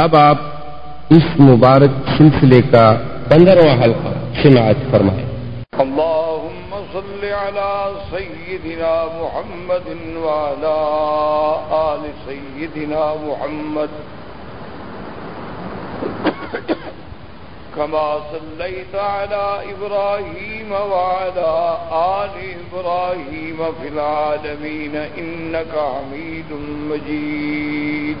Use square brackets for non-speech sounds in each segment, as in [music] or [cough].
اب آپ اس مبارک سلسلے کا پندرواں حلقہ سماعت فرمائیں۔ اللهم صل على سيدنا محمد وعلى آل سيدنا محمد كما صليت على إبراهيم وعلى آل إبراهيم في العالمين إنك حميد مجيد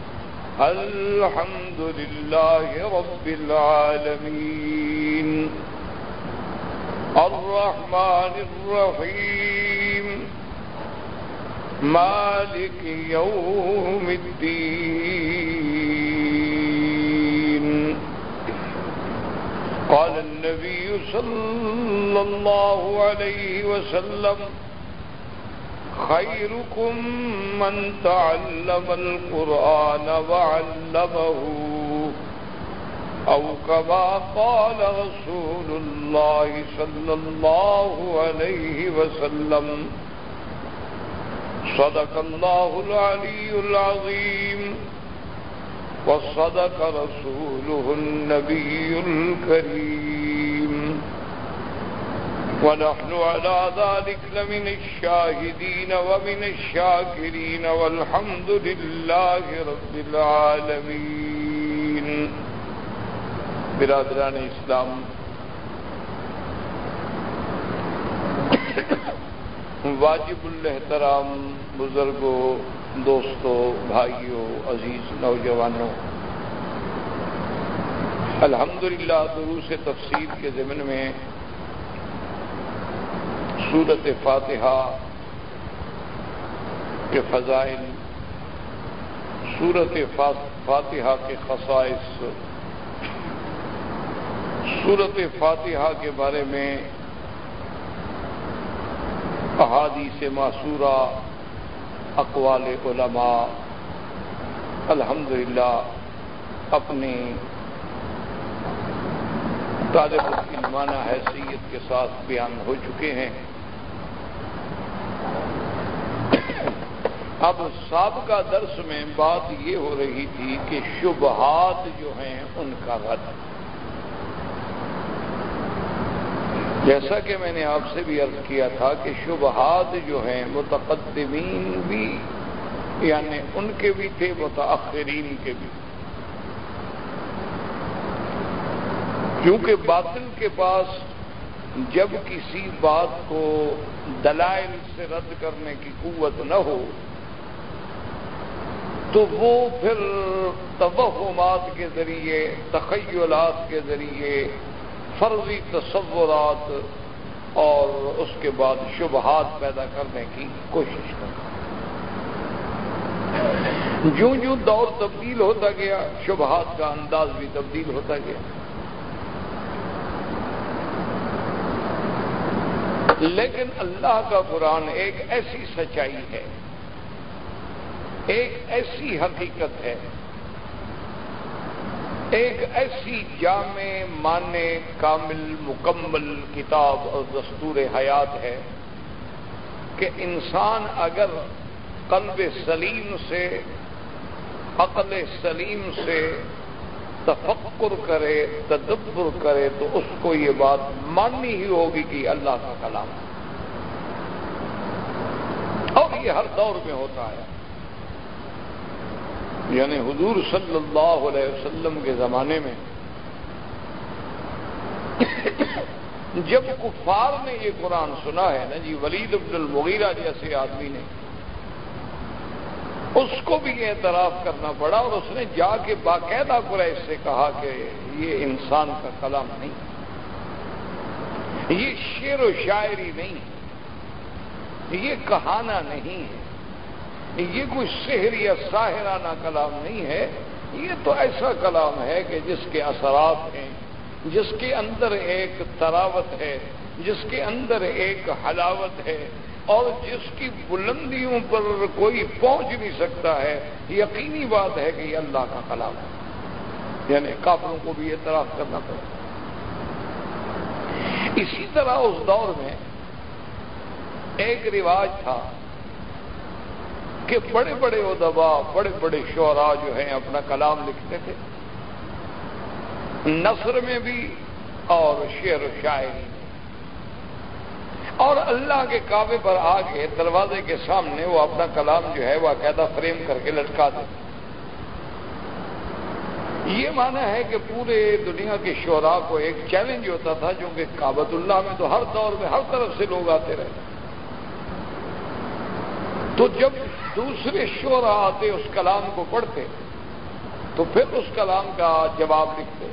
الحمد لله رب العالمين الرحمن الرحيم مالك يوم الدين قال النبي صلى الله عليه وسلم خيركم من تعلم القرآن وعلمه أو كما قال رسول الله صلى الله عليه وسلم صدق الله العلي العظيم وصدق رسوله النبي الكريم ونحن على ذلك لمن الشاهدين ومن الشاكرين والحمد لله رب العالمين. برادران اسلام، واجب الاحترام بزرگوں، دوستوں، بھائیوں، عزیز نوجوانوں، الحمدللہ دروس تفسیر کے ضمن میں صورت فاتحہ کے فضائل صورت فاتحہ کے خصائص صورت فاتحہ کے بارے میں احادیث معصورہ، اقوال علماء، الحمدللہ اپنی طالب علمانہ حیثیت کے ساتھ بیان ہو چکے ہیں۔ اب سابقہ درس میں بات یہ ہو رہی تھی کہ شبہات جو ہیں ان کا رد۔ جیسا کہ میں نے آپ سے بھی عرض کیا تھا کہ شبہات جو ہیں متقدمین بھی یعنی ان کے بھی تھے متاخرین کے بھی۔ کیونکہ باطل کے پاس جب کسی بات کو دلائل سے رد کرنے کی قوت نہ ہو تو وہ پھر توہمات کے ذریعے، تخیلات کے ذریعے، فرضی تصورات اور اس کے بعد شبہات پیدا کرنے کی کوشش کرتا۔ جوں جوں دور تبدیل ہوتا گیا، شبہات کا انداز بھی تبدیل ہوتا گیا۔ لیکن اللہ کا قرآن ایک ایسی سچائی ہے ایک ایسی حقیقت ہے۔ ایک ایسی جامع مانے کامل، مکمل کتاب اور دستور حیات ہے کہ انسان اگر قلب سلیم سے، عقل سلیم سے تفکر کرے، تدبر کرے تو اس کو یہ بات ماننی ہی ہوگی کہ اللہ کا کلام ہے۔ اور یہ ہر دور میں ہوتا ہے۔ یعنی حضور صلی اللہ علیہ وسلم کے زمانے میں جب کفار نے یہ قرآن سنا ہے نا جی ولید عبد المغیرہ جیسے آدمی نے، اس کو بھی اعتراف کرنا پڑا اور اس نے جا کے باقاعدہ قریش سے کہا کہ یہ انسان کا کلام نہیں، یہ شعر و شاعری نہیں، یہ کہانا نہیں ہے۔ یہ کوئی شہر یا ساحرانہ کلام نہیں ہے، یہ تو ایسا کلام ہے کہ جس کے اثرات ہیں، جس کے اندر ایک تراوت ہے، جس کے اندر ایک حلاوت ہے، اور جس کی بلندیوں پر کوئی پہنچ نہیں سکتا ہے۔ یقینی بات ہے کہ یہ اللہ کا کلام ہے۔ یعنی کافروں کو بھی اعتراف کرنا پڑے۔ اسی طرح اس دور میں ایک رواج تھا۔ کہ بڑے بڑے ادبا، بڑے بڑے شعرا جو ہیں اپنا کلام لکھتے تھے۔ نثر میں بھی اور شعر و شاعری میں۔ اور اللہ کے کعبے پر آ کے دروازے کے سامنے وہ اپنا کلام جو ہے، وہ عقیدہ فریم کر کے لٹکا دے۔ یہ مانا ہے کہ پورے دنیا کے شعراء کو ایک چیلنج ہوتا تھا جو کہ کابت اللہ میں تو ہر دور میں ہر طرف سے لوگ آتے رہے تو جب دوسرے شعراء آتے اس کلام کو پڑھتے، تو پھر اس کلام کا جواب لکھتے۔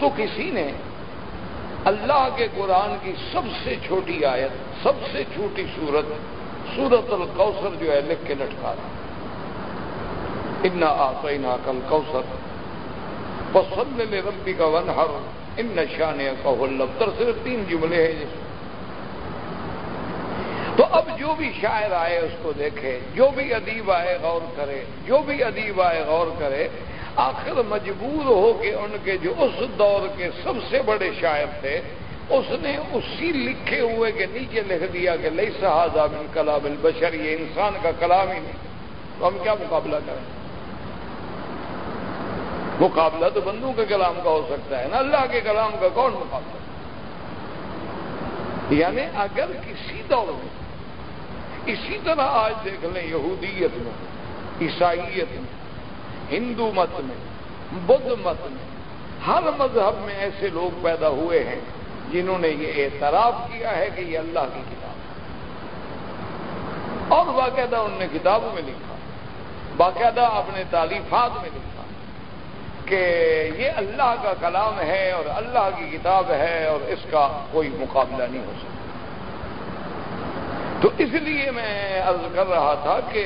تو کسی نے اللہ کے قرآن کی سب سے چھوٹی آیت، سب سے چھوٹی صورت سورت الکوثر جو ہے، لکھ کے لٹکا رہا اتنا آسینا کل کوثر پسند میں ربی کا ون ہر ان نشان کا لبتر صرف تین جملے ہیں جس تو اب جو بھی شاعر آئے اس کو دیکھے، جو بھی ادیب آئے غور کرے، جو بھی ادیب آئے غور کرے، آخر مجبور ہو کے ان کے جو اس دور کے سب سے بڑے شاعر تھے، اس نے اسی لکھے ہوئے کے نیچے لکھ دیا کہ لئی صحاظہ من کلام البشر، یہ انسان کا کلام ہی نہیں۔ تو ہم کیا مقابلہ کریں؟ مقابلہ تو بندوں کے کلام کا ہو سکتا ہے نا، اللہ کے کلام کا کون مقابلہ؟ یعنی اگر کسی دور میں اسی طرح آج دیکھ لیں یہودیت میں، عیسائیت میں، ہندو مت میں، بدھ مت میں، ہر مذہب میں ایسے لوگ پیدا ہوئے ہیں جنہوں نے یہ اعتراف کیا ہے کہ یہ اللہ کی کتاب ہے۔ اور باقاعدہ ان نے کتابوں میں لکھا، باقاعدہ اپنے تعلیفات میں لکھا کہ یہ اللہ کا کلام ہے اور اللہ کی کتاب ہے اور اس کا کوئی مقابلہ نہیں ہو سکتا۔ تو اس لیے میں عرض کر رہا تھا کہ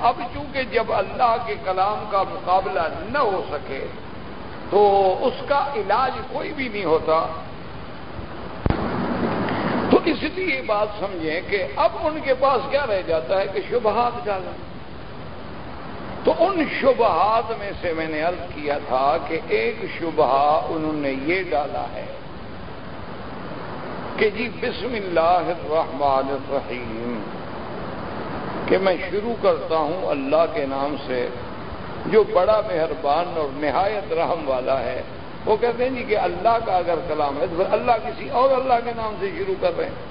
اب چونکہ جب اللہ کے کلام کا مقابلہ نہ ہو سکے، تو اس کا علاج کوئی بھی نہیں ہوتا۔ تو اس لیے بات سمجھیں کہ اب ان کے پاس کیا رہ جاتا ہے کہ شبہات ڈالا تو ان شبہات میں سے میں نے عرض کیا تھا کہ ایک شبہ انہوں نے یہ ڈالا ہے۔ کہ جی بسم اللہ الرحمن الرحیم، کہ میں شروع کرتا ہوں اللہ کے نام سے، جو بڑا مہربان اور نہایت رحم والا ہے۔ وہ کہتے ہیں جی کہ اللہ کا اگر کلام ہے تو پھر اللہ کسی اور اللہ کے نام سے شروع کر رہے ہیں۔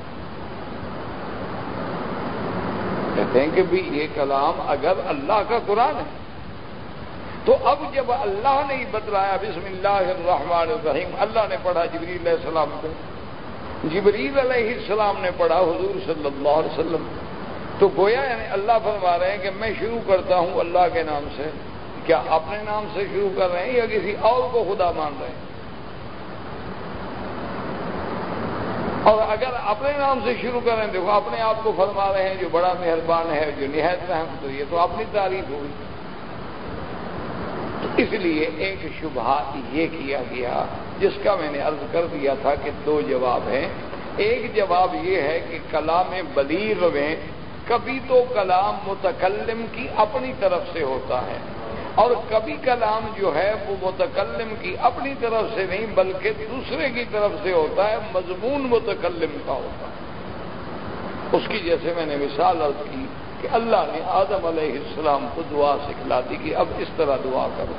کہتے ہیں کہ بھی یہ کلام اگر اللہ کا قرآن ہے۔ تو اب جب اللہ نے ہی بتلایا بسم اللہ الرحمن الرحیم، اللہ نے پڑھا جبریل علیہ السلام کو۔ جبریل علیہ السلام نے پڑھا حضور صلی اللہ علیہ وسلم تو گویا یعنی اللہ فرما رہے ہیں کہ میں شروع کرتا ہوں اللہ کے نام سے۔ کیا اپنے نام سے شروع کر رہے ہیں یا کسی اور کو خدا مان رہے ہیں؟ اور اگر اپنے نام سے شروع کر رہے ہیں دیکھو اپنے آپ کو فرما رہے ہیں جو بڑا مہربان ہے، جو نہایت رحم، تو یہ تو اپنی تعریف ہوگی تو اس لیے ایک شبہ یہ کیا گیا جس کا میں نے عرض کر دیا تھا کہ دو جواب ہیں۔ ایک جواب یہ ہے کہ کلام بلیغ میں کبھی تو کلام متکلم کی اپنی طرف سے ہوتا ہے اور کبھی کلام جو ہے وہ متکلم کی اپنی طرف سے نہیں، بلکہ دوسرے کی طرف سے ہوتا ہے، مضمون متکلم کا ہوتا ہے۔ اس کی جیسے میں نے مثال عرض کی کہ اللہ نے آدم علیہ السلام کو دعا سکھلا دی کہ اب اس طرح دعا کرو۔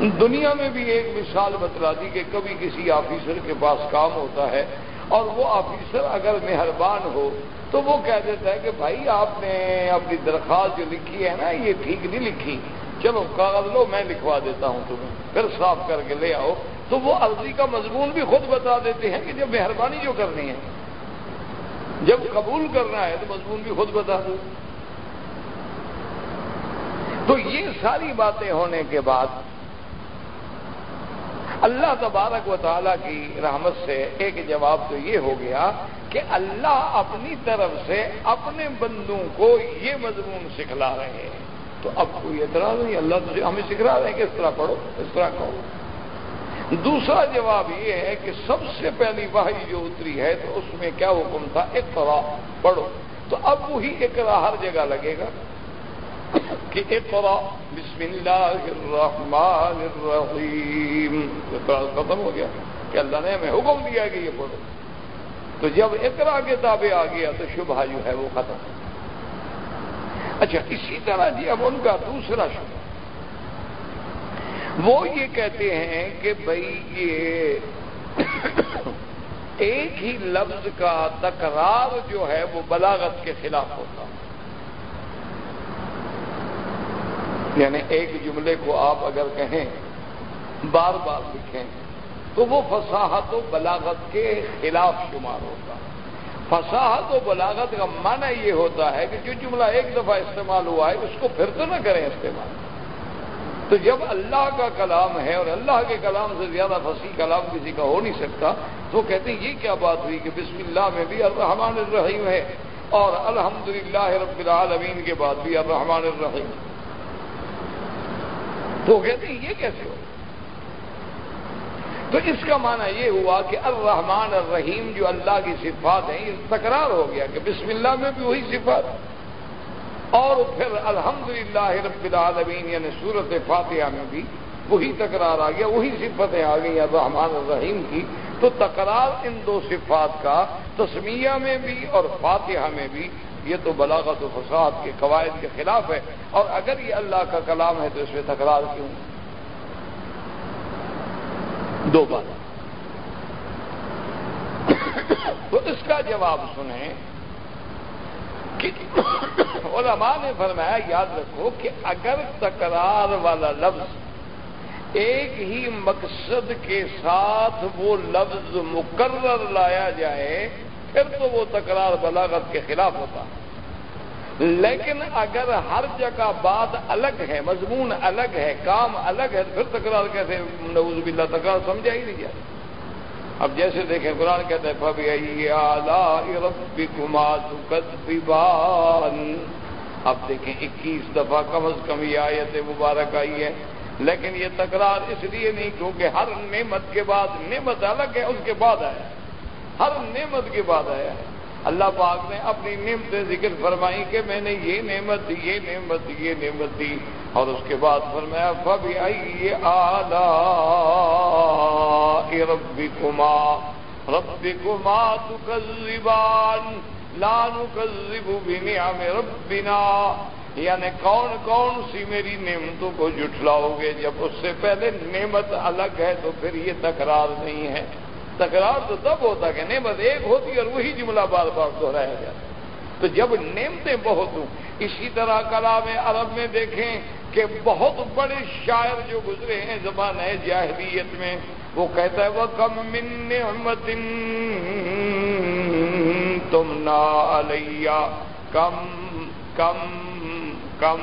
دنیا میں بھی ایک مثال بتلا دی کہ کبھی کسی آفیسر کے پاس کام ہوتا ہے اور وہ آفیسر اگر مہربان ہو تو وہ کہہ دیتا ہے کہ بھائی آپ نے اپنی درخواست جو لکھی ہے نا، یہ ٹھیک نہیں لکھی۔ چلو، کاغذ لو، میں لکھوا دیتا ہوں تمہیں۔ پھر صاف کر کے لے آؤ۔ تو وہ عرضی کا مضمون بھی خود بتا دیتے ہیں کہ جب مہربانی جو کرنی ہے، جب قبول کرنا ہے تو مضمون بھی خود بتا دو۔ تو یہ ساری باتیں ہونے کے بعد اللہ تبارک و تعالیٰ کی رحمت سے ایک جواب تو یہ ہو گیا کہ اللہ اپنی طرف سے اپنے بندوں کو یہ مضمون سکھلا رہے ہیں۔ تو اب کوئی اعتراض نہیں، اللہ تو ہمیں سکھلا رہے ہیں کہ اس طرح پڑھو، اس طرح کہو۔ دوسرا جواب یہ ہے کہ سب سے پہلی واحد جو اتری ہے تو اس میں کیا حکم تھا؟ اقرا، پڑھو۔ تو اب وہی اقرا ہر جگہ لگے گا کہ اقرا بسم اللہ الرحمن الرحیم۔ ختم ہو گیا کہ اللہ نے ہمیں حکم دیا کہ یہ پڑھو۔ تو جب اقرا کتابیں آ گیا تو شبہ جو ہے وہ ختم۔ اچھا اسی طرح جی اب ان کا دوسرا شبہ۔ وہ یہ کہتے ہیں کہ بھائی یہ [coughs] ایک ہی لفظ کا تکرار جو ہے وہ بلاغت کے خلاف ہوتا۔ یعنی ایک جملے کو آپ اگر کہیں، بار بار لکھیں، تو وہ فصاحت و بلاغت کے خلاف شمار ہوتا فصاحت و بلاغت کا معنی یہ ہوتا ہے کہ جو جملہ ایک دفعہ استعمال ہوا ہے، اس کو پھر تو نہ کریں استعمال۔ تو جب اللہ کا کلام ہے اور اللہ کے کلام سے زیادہ فصیح کلام کسی کا ہو نہیں سکتا، تو کہتے ہیں، یہ کیا بات ہوئی کہ بسم اللہ میں بھی الرحمن الرحیم ہے اور الحمد رب العالمین کے بعد بھی الرحمن الرحیم۔ تو کہتے ہیں، یہ کیسے ہو? تو اس کا معنی یہ ہوا کہ الرحمن الرحیم جو اللہ کی صفات ہیں، یہ تکرار ہو گیا کہ بسم اللہ میں بھی وہی صفات اور پھر الحمد رب العالمین یعنی صورت فاتحہ میں بھی وہی تکرار آ گیا، وہی صفتیں آ گئی الرحمن الرحیم کی۔ تو تکرار ان دو صفات کا تسمیہ میں بھی اور فاتحہ میں بھی یہ تو بلاغت و فساد کے قواعد کے خلاف ہے اور اگر یہ اللہ کا کلام ہے تو اس میں تکرار کیوں دو بات۔ تو اس کا جواب سنیں کہ علماء نے فرمایا، یاد رکھو کہ اگر تکرار والا لفظ ایک ہی مقصد کے ساتھ وہ لفظ مقرر لایا جائے پھر تو وہ تکرار بلاغت کے خلاف ہوتا لیکن اگر ہر جگہ بات الگ ہے، مضمون الگ ہے، کام الگ ہے پھر تکرار کیسے؟ نوز باللہ، تکرار سمجھا ہی نہیں جاتا۔ اب جیسے دیکھیں قرآن کہتے ہیں پبھی اب دیکھیں، اکیس دفعہ کم از کم یہ آیت مبارک آئی ہے۔ لیکن یہ تکرار اس لیے نہیں، کیونکہ ہر نعمت کے بعد نعمت الگ ہے، اس کے بعد آیا۔ ہر نعمت کے بعد آیا ہے۔ اللہ پاک نے اپنی نعمت ذکر فرمائی کہ میں نے یہ نعمت دی، یہ نعمت دی، یہ نعمت دی۔ اور اس کے بعد فرمایا فبی آئی آلہ ربی کما ربی کما تکزبان لانو کزب بنعم ربنا۔ یعنی کون کون سی میری نعمتوں کو جٹلاؤ گے؟ جب اس سے پہلے نعمت الگ ہے تو پھر یہ تکرار نہیں ہے۔ تکرار تو تب ہوتا کہ نعمت ایک ہوتی اور وہی جملہ بار بار دہرایا جاتا تو جب نعمتیں بہت ہوں، اسی طرح کلام عرب میں دیکھیں کہ بہت بڑے شاعر جو گزرے ہیں زبان ہے جاہلیت میں، وہ کہتا ہے وہ کم من نعمت تم نا کم کم کم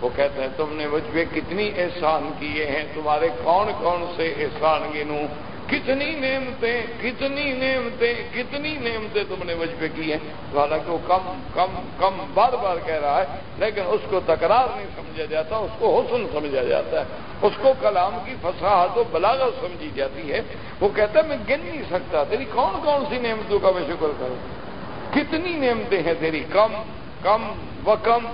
وہ کہتے ہیں تم نے مجھ پہ کتنی احسان کیے ہیں، تمہارے کون کون سے احسان گنوں؟ کتنی نعمتیں کتنی نعمتیں کتنی نعمتیں تم نے مجھ پہ کی ہیں۔ حالانکہ وہ کم کم کم بار بار کہہ رہا ہے، لیکن اس کو تکرار نہیں سمجھا جاتا، اس کو حسن سمجھا جاتا ہے۔ اس کو کلام کی فصاحت و بلاغت سمجھی جاتی ہے۔ وہ کہتا ہے، میں گن نہیں سکتا، تیری کون کون سی نعمتوں کا میں شکر کروں؟ کتنی نعمتیں ہیں تیری؟ کم کم و کم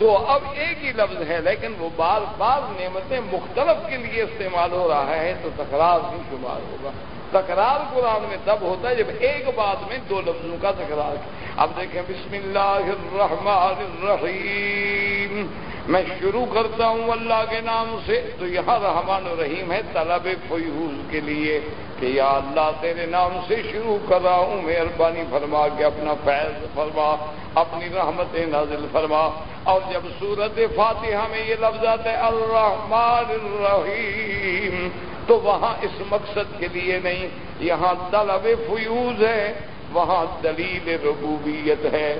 تو اب ایک ہی لفظ ہے، لیکن وہ بار بار نعمتیں مختلف کے لیے استعمال ہو رہا ہے، تو تکرار بھی شمار ہوگا۔ تکرار قرآن میں تب ہوتا ہے جب ایک بات میں دو لفظوں کا تکرار۔ اب دیکھیں، بسم اللہ الرحمن الرحیم۔ میں شروع کرتا ہوں اللہ کے نام سے، تو یہاں رحمان الرحیم ہے، طلب فیوز کے لیے۔ کہ یا اللہ تیرے نام سے شروع کر رہا ہوں، مہربانی فرما کے اپنا فیض فرما، اپنی رحمت نازل فرما۔ اور جب صورت فاتحہ میں یہ لفظ آتا ہے، الرحمن الرحیم، تو وہاں اس مقصد کے لیے نہیں، یہاں طلب فیوز ہے۔ وہاں دلیل ربوبیت ہے۔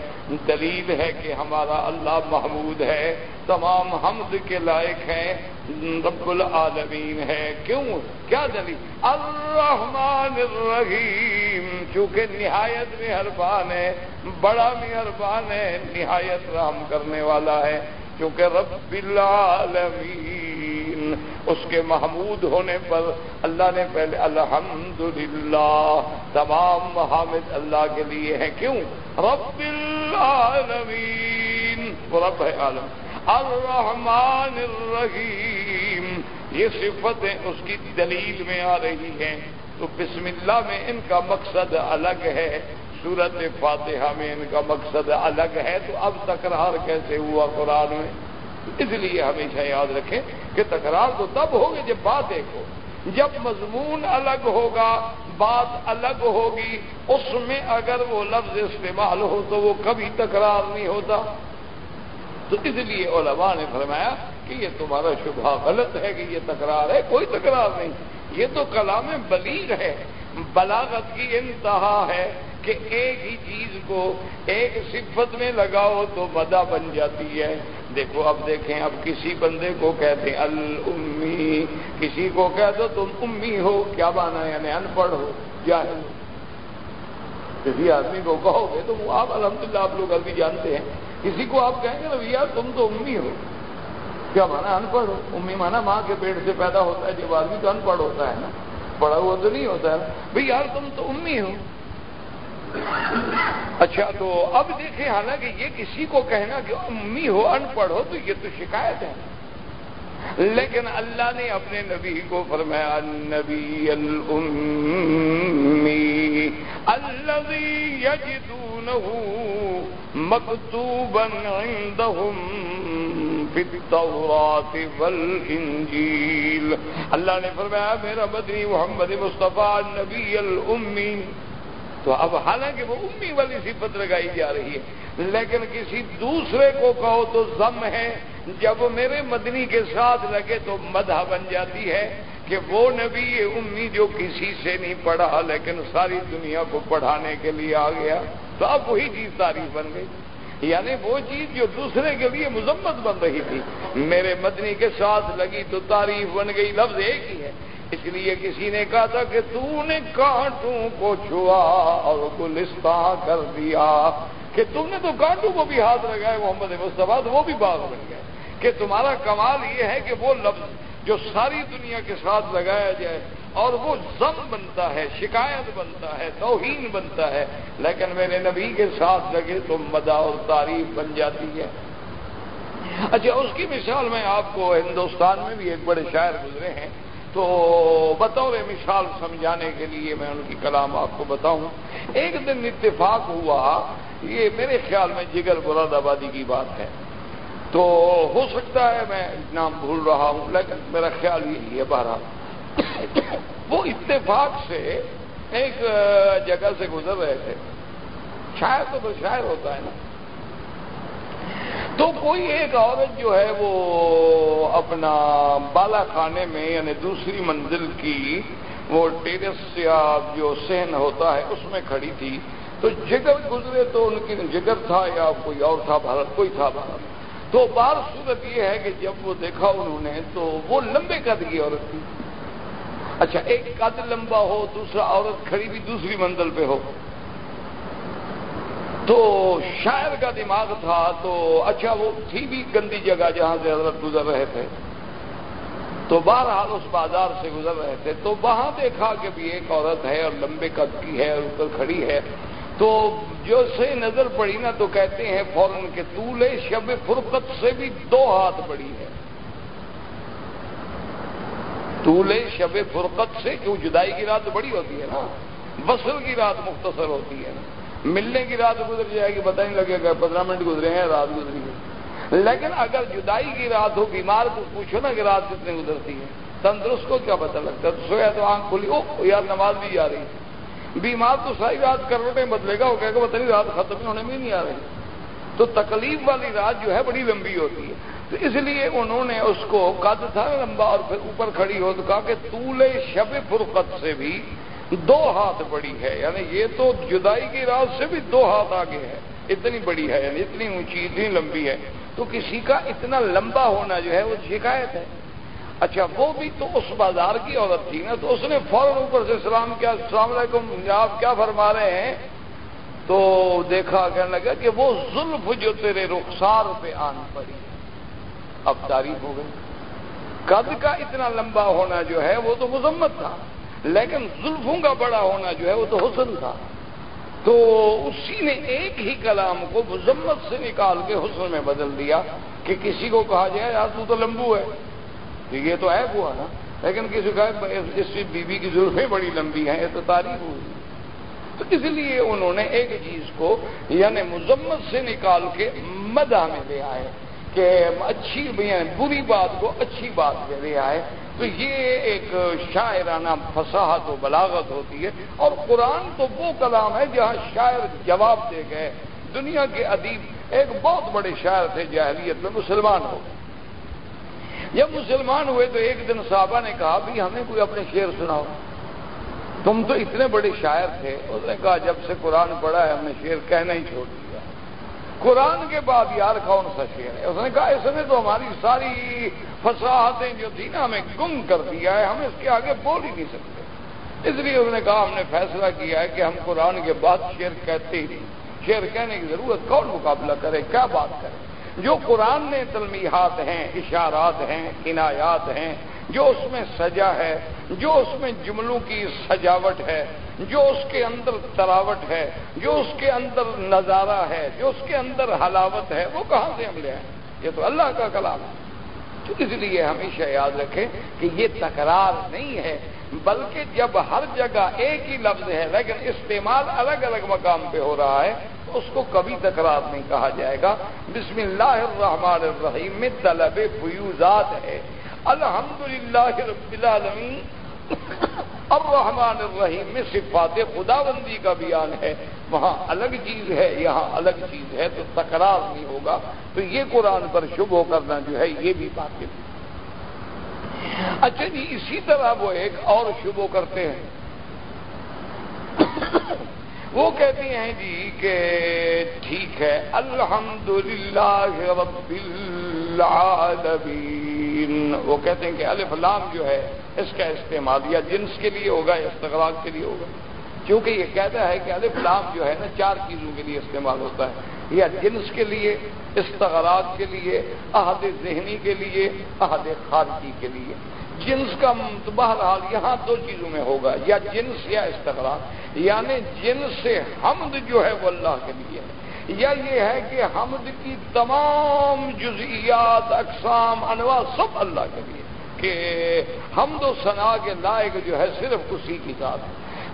دلیل ہے کہ ہمارا اللہ محمود ہے۔ تمام حمد کے لائق ہیں۔ رب العالمین ہے۔ کیوں؟ کیا دلیل؟ الرحمن الرحیم۔ چونکہ نہایت مہربان ہے۔ بڑا مہربان ہے۔ نہایت رحم کرنے والا ہے۔ کیونکہ رب العالمین اس کے محمود ہونے پر اللہ نے پہلے الحمد تمام محامد اللہ کے لیے ہیں۔ کیوں؟ رب العالمین۔ رب عالم۔ الرحمن الرحیم۔ یہ صفتیں اس کی دلیل میں آ رہی ہیں۔ تو بسم اللہ میں ان کا مقصد الگ ہے۔ سورت فاتحہ میں ان کا مقصد الگ ہے۔ تو اب تکرار کیسے ہوا قرآن میں؟ اس لیے ہمیشہ یاد رکھیں کہ تکرار تو تب ہوگی جب بات ایک ہو جب مضمون الگ ہوگا، بات الگ ہوگی، اس میں اگر وہ لفظ استعمال ہو تو وہ کبھی تکرار نہیں ہوتا۔ تو اس لیے علماء نے فرمایا کہ یہ تمہارا شبہ غلط ہے، کہ یہ تکرار ہے، کوئی تکرار نہیں۔ یہ تو کلام بلیغ ہے۔ بلاغت کی انتہا ہے کہ ایک ہی چیز کو ایک صفت میں لگاؤ تو مدا بن جاتی ہے۔ دیکھو، اب دیکھیں، اب کسی بندے کو کہتے ہیں، الامی، کسی کو کہہ دو تم امی ہو، کیا بانا یعنی ان پڑھ ہو، جاہل کسی آدمی کو کہو گے تو وہ آپ، الحمدللہ، آپ لوگ ابھی جانتے ہیں۔ کسی کو آپ کہیں گے نا، بھیا، تم تو امی ہو۔ کیا مانا ان پڑھ ہو؟ امی مانا ماں کے پیٹ سے پیدا ہوتا ہے، جب آدمی تو ان پڑھ ہوتا ہے نا۔ پڑھا ہوا تو نہیں ہوتا۔ ہے بھائی یار، تم تو امی ہو۔ اچھا تو اب دیکھیں، حالانکہ یہ کسی کو کہنا کہ امی ہو، ان پڑھ ہو، تو یہ تو شکایت ہے۔ لیکن اللہ نے اپنے نبی کو فرمایا، نبی المی الذي يجدونه مكتوبا عندهم في التوراة والإنجيل اللہ نے فرمایا، میرا مدنی محمد مصطفیٰ، نبی الامی تو اب حالانکہ وہ امی والی صفت لگائی جا رہی ہے، لیکن کسی دوسرے کو کہو تو ضم ہے۔ جب میرے مدنی کے ساتھ لگے تو مدح بن جاتی ہے کہ وہ نبی، یہ امی جو کسی سے نہیں پڑھا، لیکن ساری دنیا کو پڑھانے کے لیے آ گیا، تو اب وہی چیز تعریف بن گئی۔ یعنی وہ چیز جو دوسرے کے لیے مذمت بن رہی تھی۔ میرے مدنی کے ساتھ لگی تو تعریف بن گئی، لفظ ایک ہی ہے۔ اس لیے کسی نے کہا تھا کہ تو نے کانٹوں کو چھوا اور گلستان کر دیا۔ کہ تم نے تو کانٹوں کو بھی ہاتھ لگائے محمد مصطفیٰ وہ بھی باغ بن گئے۔ کہ تمہارا کمال یہ ہے کہ وہ لفظ جو ساری دنیا کے ساتھ لگایا جائے اور وہ ضم بنتا ہے، شکایت بنتا ہے، توہین بنتا ہے۔ لیکن میرے نبی کے ساتھ لگے تو مدا اور تعریف بن جاتی ہے۔ اچھا اس کی مثال میں آپ کو ہندوستان میں بھی ایک بڑے شاعر گزرے ہیں۔ تو بطور مثال سمجھانے کے لیے میں ان کی کلام آپ کو بتاؤں۔ ایک دن اتفاق ہوا، یہ میرے خیال میں جگر براد آبادی کی بات ہے۔ تو ہو سکتا ہے میں نام بھول رہا ہوں، لیکن میرا خیال یہی ہے بہرحال۔ وہ اتفاق سے ایک جگہ سے گزر رہے تھے۔ شاید تو تو شاید ہوتا ہے نا۔ تو کوئی ایک عورت جو ہے وہ اپنا بالا خانے میں یعنی دوسری منزل کی وہ ٹیرس یا جو سہن ہوتا ہے اس میں کھڑی تھی، تو جگر گزرے تو ان کی جگر تھا یا کوئی اور تھا، بھارت کوئی تھا بھارت۔ تو بار صورت یہ ہے کہ جب وہ دیکھا انہوں نے تو وہ لمبے قد کی عورت تھی۔ اچھا ایک قد لمبا ہو، دوسرا عورت کھڑی بھی دوسری منزل پہ ہو۔ تو شاعر کا دماغ تھا تو اچھا وہ تھی بھی گندی جگہ جہاں سے حضرت گزر رہے تھے۔ تو بہرحال اس بازار سے گزر رہے تھے۔ تو وہاں دیکھا کہ بھی ایک عورت ہے اور لمبے قد کی ہے اور اوپر کھڑی ہے۔ تو جو سے نظر پڑی نا تو کہتے ہیں فوراً کے طول شب فرقت سے بھی دو ہاتھ بڑی ہے۔ طول شب فرقت سے کیوں؟ جدائی کی رات بڑی ہوتی ہے نا۔ وصل کی رات مختصر ہوتی ہے نا۔ ملنے کی رات گزر جائے گی، پتہ نہیں لگے گا، پندرہ منٹ گزرے ہیں، رات گزری ہے لیکن اگر جدائی کی رات ہو، بیمار کو پوچھو نا کہ رات کتنے گزرتی ہے، تندرست کو کیا پتہ لگتا ہے؟ تو سویا تو آنکھ کھلی او یار نماز بھی آ رہی بیمار تو ساری رات کروٹیں بدلے گا، وہ کہے گا، پتہ نہیں رات ختم ہونے میں نہیں آ رہی۔ تو تکلیف والی رات جو ہے، بڑی لمبی ہوتی ہے۔ تو اس لیے انہوں نے اس کو، قد تھا لمبا اور پھر اوپر کھڑی ہو، تو کہا کہ طول شب فرقت سے بھی دو ہاتھ بڑی ہے یعنی یہ تو جدائی کی رات سے بھی دو ہاتھ آگے ہے۔ اتنی بڑی ہے یعنی اتنی اونچی، اتنی لمبی ہے۔ تو کسی کا اتنا لمبا ہونا جو ہے وہ شکایت ہے۔ اچھا وہ بھی تو اس بازار کی عورت تھی نا، تو اس نے فوراً اوپر سے سلام کیا، السلام علیکم، آپ کیا فرما رہے ہیں؟ تو دیکھا، کہنے لگا کہ وہ زلف جو تیرے رخسار پہ آن پڑی اب تعریف ہو گئی۔ قد کا اتنا لمبا ہونا جو ہے وہ تو مذمت تھا۔ لیکن زلفوں کا بڑا ہونا جو ہے وہ تو حسن تھا۔ تو اسی نے ایک ہی کلام کو مذمت سے نکال کے حسن میں بدل دیا کہ کسی کو کہا جائے، یار تو تو لمبو ہے۔ تو یہ تو ایپ ہوا نا۔ لیکن کسی کا جس بیوی بی کی زلفیں بڑی لمبی ہیں، یہ تو تعریف ہوئی۔ تو اس لیے انہوں نے ایک چیز کو یعنی مذمت سے نکال کے مدہ میں لے آئے کہ اچھی یعنی بری بات کو اچھی بات میں لے آئے۔ تو یہ ایک شاعرانہ فصاحت و بلاغت ہوتی ہے اور قرآن تو وہ کلام ہے جہاں شاعر جواب دے گئے۔ دنیا کے ادیب ایک بہت بڑے شاعر تھے جاہلیت میں مسلمان ہو جب مسلمان ہوئے تو ایک دن صحابہ نے کہا بھی ہمیں کوئی اپنے شعر سناؤ۔ تم تو اتنے بڑے شاعر تھے۔ اس نے کہا، جب سے قرآن پڑھا ہے، ہم نے شعر کہنا ہی چھوڑ دیا۔ قرآن کے بعد یار کون سا شعر ہے؟ اس نے کہا، اس نے تو ہماری ساری فصاحتیں جو تھی نا، ہمیں گم کر دیا ہے، ہم اس کے آگے بول ہی نہیں سکتے۔ اس لیے اس نے کہا، ہم نے فیصلہ کیا ہے کہ ہم قرآن کے بعد شعر کہتے ہی نہیں۔ شعر کہنے کی ضرورت کون مقابلہ کرے؟ کیا بات کرے؟ جو قرآن میں تلمیحات ہیں، اشارات ہیں، عنایات ہیں، جو اس میں سجا ہے، جو اس میں جملوں کی سجاوٹ ہے جو اس کے اندر تراوٹ ہے، جو اس کے اندر نظارہ ہے، جو اس کے اندر حلاوت ہے، وہ کہاں سے ہم لے آئے؟ یہ تو اللہ کا کلام ہے۔ اس لیے ہمیشہ یاد رکھیں کہ یہ تکرار نہیں ہے، بلکہ جب ہر جگہ ایک ہی لفظ ہے، لیکن استعمال الگ الگ مقام پہ ہو رہا ہے، تو اس کو کبھی تکرار نہیں کہا جائے گا۔ بسم اللہ الرحمن الرحیم، میں طلب فیوزات ہے۔ الحمد للہ رب العالمین الرحمن الرحیم، میں صفات خدا بندی کا بیان ہے۔ وہاں الگ چیز ہے، یہاں الگ چیز ہے، تو تکرار نہیں ہوگا۔ تو یہ قرآن پر شبھ ہو کرنا جو ہے، یہ بھی بات اچھا جی اسی طرح وہ ایک اور شبہ کرتے ہیں۔ وہ کہتے ہیں جی کہ ٹھیک ہے الحمد للہ وہ کہتے ہیں کہ الف لام جو ہے اس کا استعمال یا جنس کے لیے ہوگا یا استغراق کے لیے ہوگا۔ کیونکہ یہ کہتا ہے کہ الف لام جو ہے نا، چار چیزوں کے لیے استعمال ہوتا ہے۔ یا جنس کے لیے، استغراق کے لیے، عہد ذہنی کے لیے، عہد خارجی کے لیے۔ جنس کا بہرحال یہاں دو چیزوں میں ہوگا، یا جنس یا استغراق۔ یعنی جنس سے حمد جو ہے وہ اللہ کے لیے ہے۔ یا یہ ہے کہ حمد کی تمام جزئیات، اقسام، انواع سب اللہ کے لیے۔ کہ حمد و ثنا کے لائق جو ہے صرف اسی کی ذات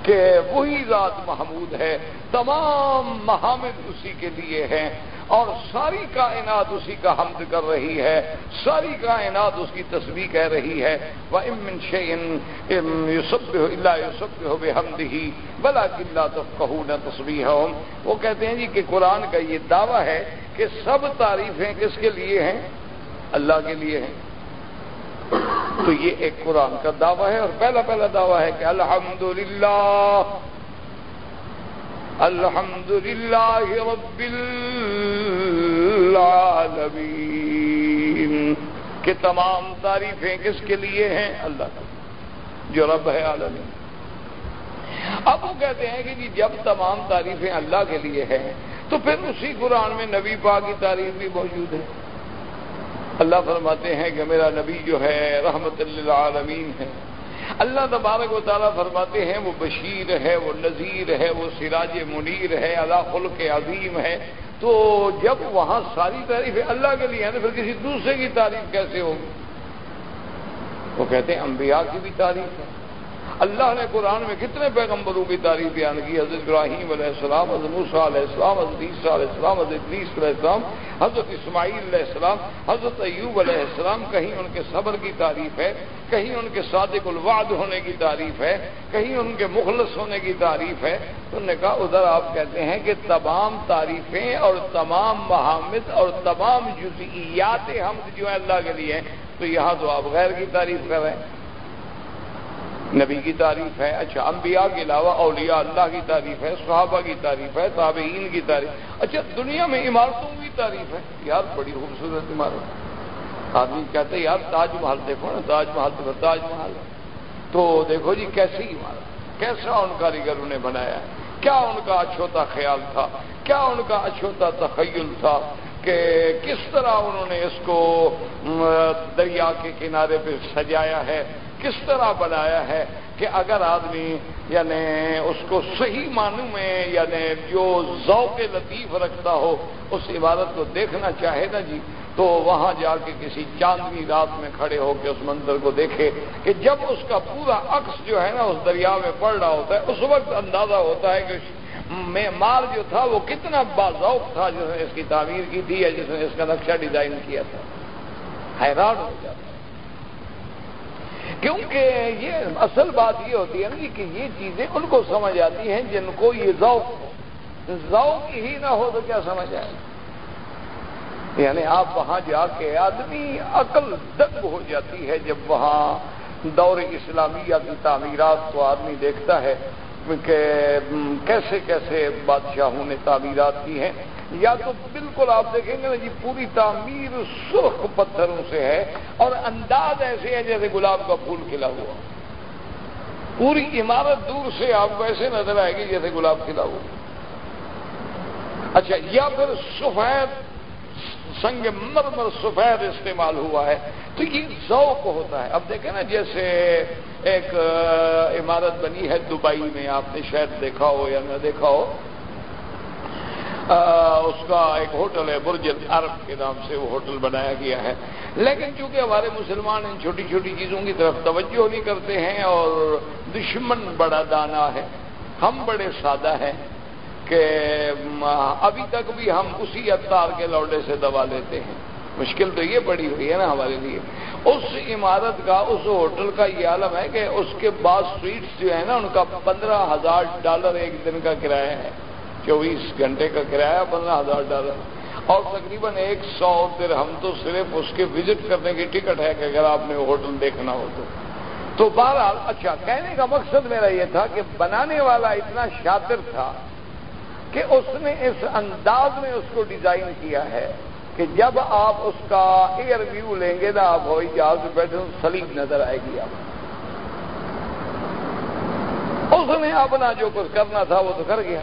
کہ وہی ذات محمود ہے، تمام محامد اسی کے لیے ہیں اور ساری کائنات اسی کا حمد کر رہی ہے، ساری کائنات اس کی تصویر کہہ رہی ہے وہ امن شعین یوسف اللہ یوسف ہو بے حمد ہی بلا کلّہ تو نہ تصویر ہو وہ کہتے ہیں جی کہ قرآن کا یہ دعویٰ ہے کہ سب تعریفیں کس کے لیے ہیں؟ اللہ کے لیے ہیں۔ تو یہ ایک قرآن کا دعویٰ ہے اور پہلا پہلا دعویٰ ہے کہ الحمد الحمد للہ رب العالمین۔ کہ تمام تعریفیں کس کے لیے ہیں؟ اللہ کا جو رب ہے عالمین۔ اب وہ کہتے ہیں کہ جی جب تمام تعریفیں اللہ کے لیے ہیں، تو پھر اسی قرآن میں نبی پاک کی تعریف بھی موجود ہے۔ اللہ فرماتے ہیں کہ میرا نبی جو ہے رحمت للعالمین ہے۔ اللہ تبارک و تعالیٰ فرماتے ہیں وہ بشیر ہے، وہ نذیر ہے، وہ سراج منیر ہے اللہ خلق عظیم ہے۔ تو جب وہاں ساری تعریفیں اللہ کے لیے ہیں تو پھر کسی دوسرے کی تعریف کیسے ہوگی؟ وہ کہتے ہیں انبیاء کی بھی تعریف ہے۔ اللہ نے قرآن میں کتنے پیغمبروں کی تعریف بیان کی؟ حضرت ابراہیم علیہ السلام، حضرت موسیٰ علیہ السلام، حضرت عیسیٰ علیہ السلام، حضرت علیس علیہ السلام، حضرت اسماعیل علیہ السلام، حضرت ایوب علیہ السلام، کہیں ان کے صبر کی تعریف ہے، کہیں ان کے صادق الوعد ہونے کی تعریف ہے، کہیں ان کے مخلص ہونے کی تعریف ہے۔ تو نے کہا، ادھر آپ کہتے ہیں کہ تمام تعریفیں اور تمام محامد اور تمام جزئیات حمد جو ہے اللہ کے لیے تو یہاں تو آپ غیر کی تعریف کر رہے ہیں۔ نبی کی تعریف ہے اچھا انبیاء کے علاوہ اولیاء اللہ کی تعریف ہے، صحابہ کی تعریف ہے، تابعین کی تعریف اچھا دنیا میں عمارتوں کی تعریف ہے۔ یار، بڑی خوبصورت عمارت آدمی کہتے یار، تاج محل دیکھو نا، تاج محل دیکھو تاج محل تو دیکھو جی کیسی عمارت کیسا ان کاریگروں نے بنایا ہے؟ کیا ان کا اچھوتا خیال تھا؟ کیا ان کا اچھوتا تخیل تھا کہ کس طرح انہوں نے اس کو دریا کے کنارے پہ سجایا ہے؟ کس طرح بنایا ہے کہ اگر آدمی یعنی اس کو صحیح معنوں میں یعنی جو ذوق لطیف رکھتا ہو، اس عبادت کو دیکھنا چاہے نا جی تو وہاں جا کے کسی چاندنی رات میں کھڑے ہو کے اس منظر کو دیکھے کہ جب اس کا پورا عکس جو ہے نا اس دریا میں پڑ رہا ہوتا ہے، اس وقت اندازہ ہوتا ہے کہ مال جو تھا وہ کتنا باذوق تھا جس نے اس کی تعمیر کی تھی یا جس نے اس کا نقشہ ڈیزائن کیا تھا۔ حیران ہو جاتا کیونکہ یہ اصل بات یہ ہوتی ہے نا جی کہ یہ چیزیں ان کو سمجھ آتی ہیں جن کو یہ ذوق ذوق ہی نہ ہو تو کیا سمجھ آئے؟ یعنی آپ وہاں جا کے آدمی عقل دنگ ہو جاتی ہے جب وہاں دور اسلامیہ کی تعمیرات کو آدمی دیکھتا ہے۔ کہ کیسے کیسے بادشاہوں نے تعمیرات کی ہیں۔ یا تو بالکل آپ دیکھیں گے نا جی پوری تعمیر سرخ پتھروں سے ہے اور انداز ایسے ہے جیسے گلاب کا پھول کھلا ہوا۔ پوری عمارت دور سے آپ کو ایسے نظر آئے گی جیسے گلاب کھلا ہوا۔ اچھا یا پھر سفید سنگ مرمر سفید استعمال ہوا ہے۔ تو یہ ذوق ہوتا ہے۔ اب دیکھیں نا، جیسے ایک عمارت بنی ہے دبئی میں، آپ نے شاید دیکھا ہو یا نہ دیکھا ہو۔ اس کا ایک ہوٹل ہے، برج عرب کے نام سے وہ ہوٹل بنایا گیا ہے۔ لیکن چونکہ ہمارے مسلمان ان چھوٹی چھوٹی چیزوں کی طرف توجہ نہیں کرتے ہیں اور دشمن بڑا دانا ہے، ہم بڑے سادہ ہیں۔ کہ ابھی تک بھی ہم اسی اتار کے لوڈے سے دبا لیتے ہیں۔ مشکل تو یہ بڑی ہوئی ہے نا ہمارے لیے۔ اس عمارت کا، اس ہوٹل کا یہ عالم ہے کہ اس کے بعد سویٹس جو ہے نا، ان کا پندرہ ہزار ڈالر ایک دن کا کرایہ ہے۔ چوبیس گھنٹے کا کرایہ پندرہ ہزار ڈالر۔ اور تقریباً ایک سو پھر ہم تو صرف اس کے وزٹ کرنے کی ٹکٹ ہے کہ اگر آپ نے ہوٹل دیکھنا ہو تو۔ تو بہرحال اچھا کہنے کا مقصد میرا یہ تھا کہ بنانے والا اتنا شاطر تھا کہ اس نے اس انداز میں اس کو ڈیزائن کیا ہے کہ جب آپ اس کا ایئر ویو لیں گے نا، آپ ہوئی جہاز میں بیٹھے سلیب نظر آئے گی آپ۔ اس نے اپنا جو کچھ کرنا تھا وہ تو کر گیا۔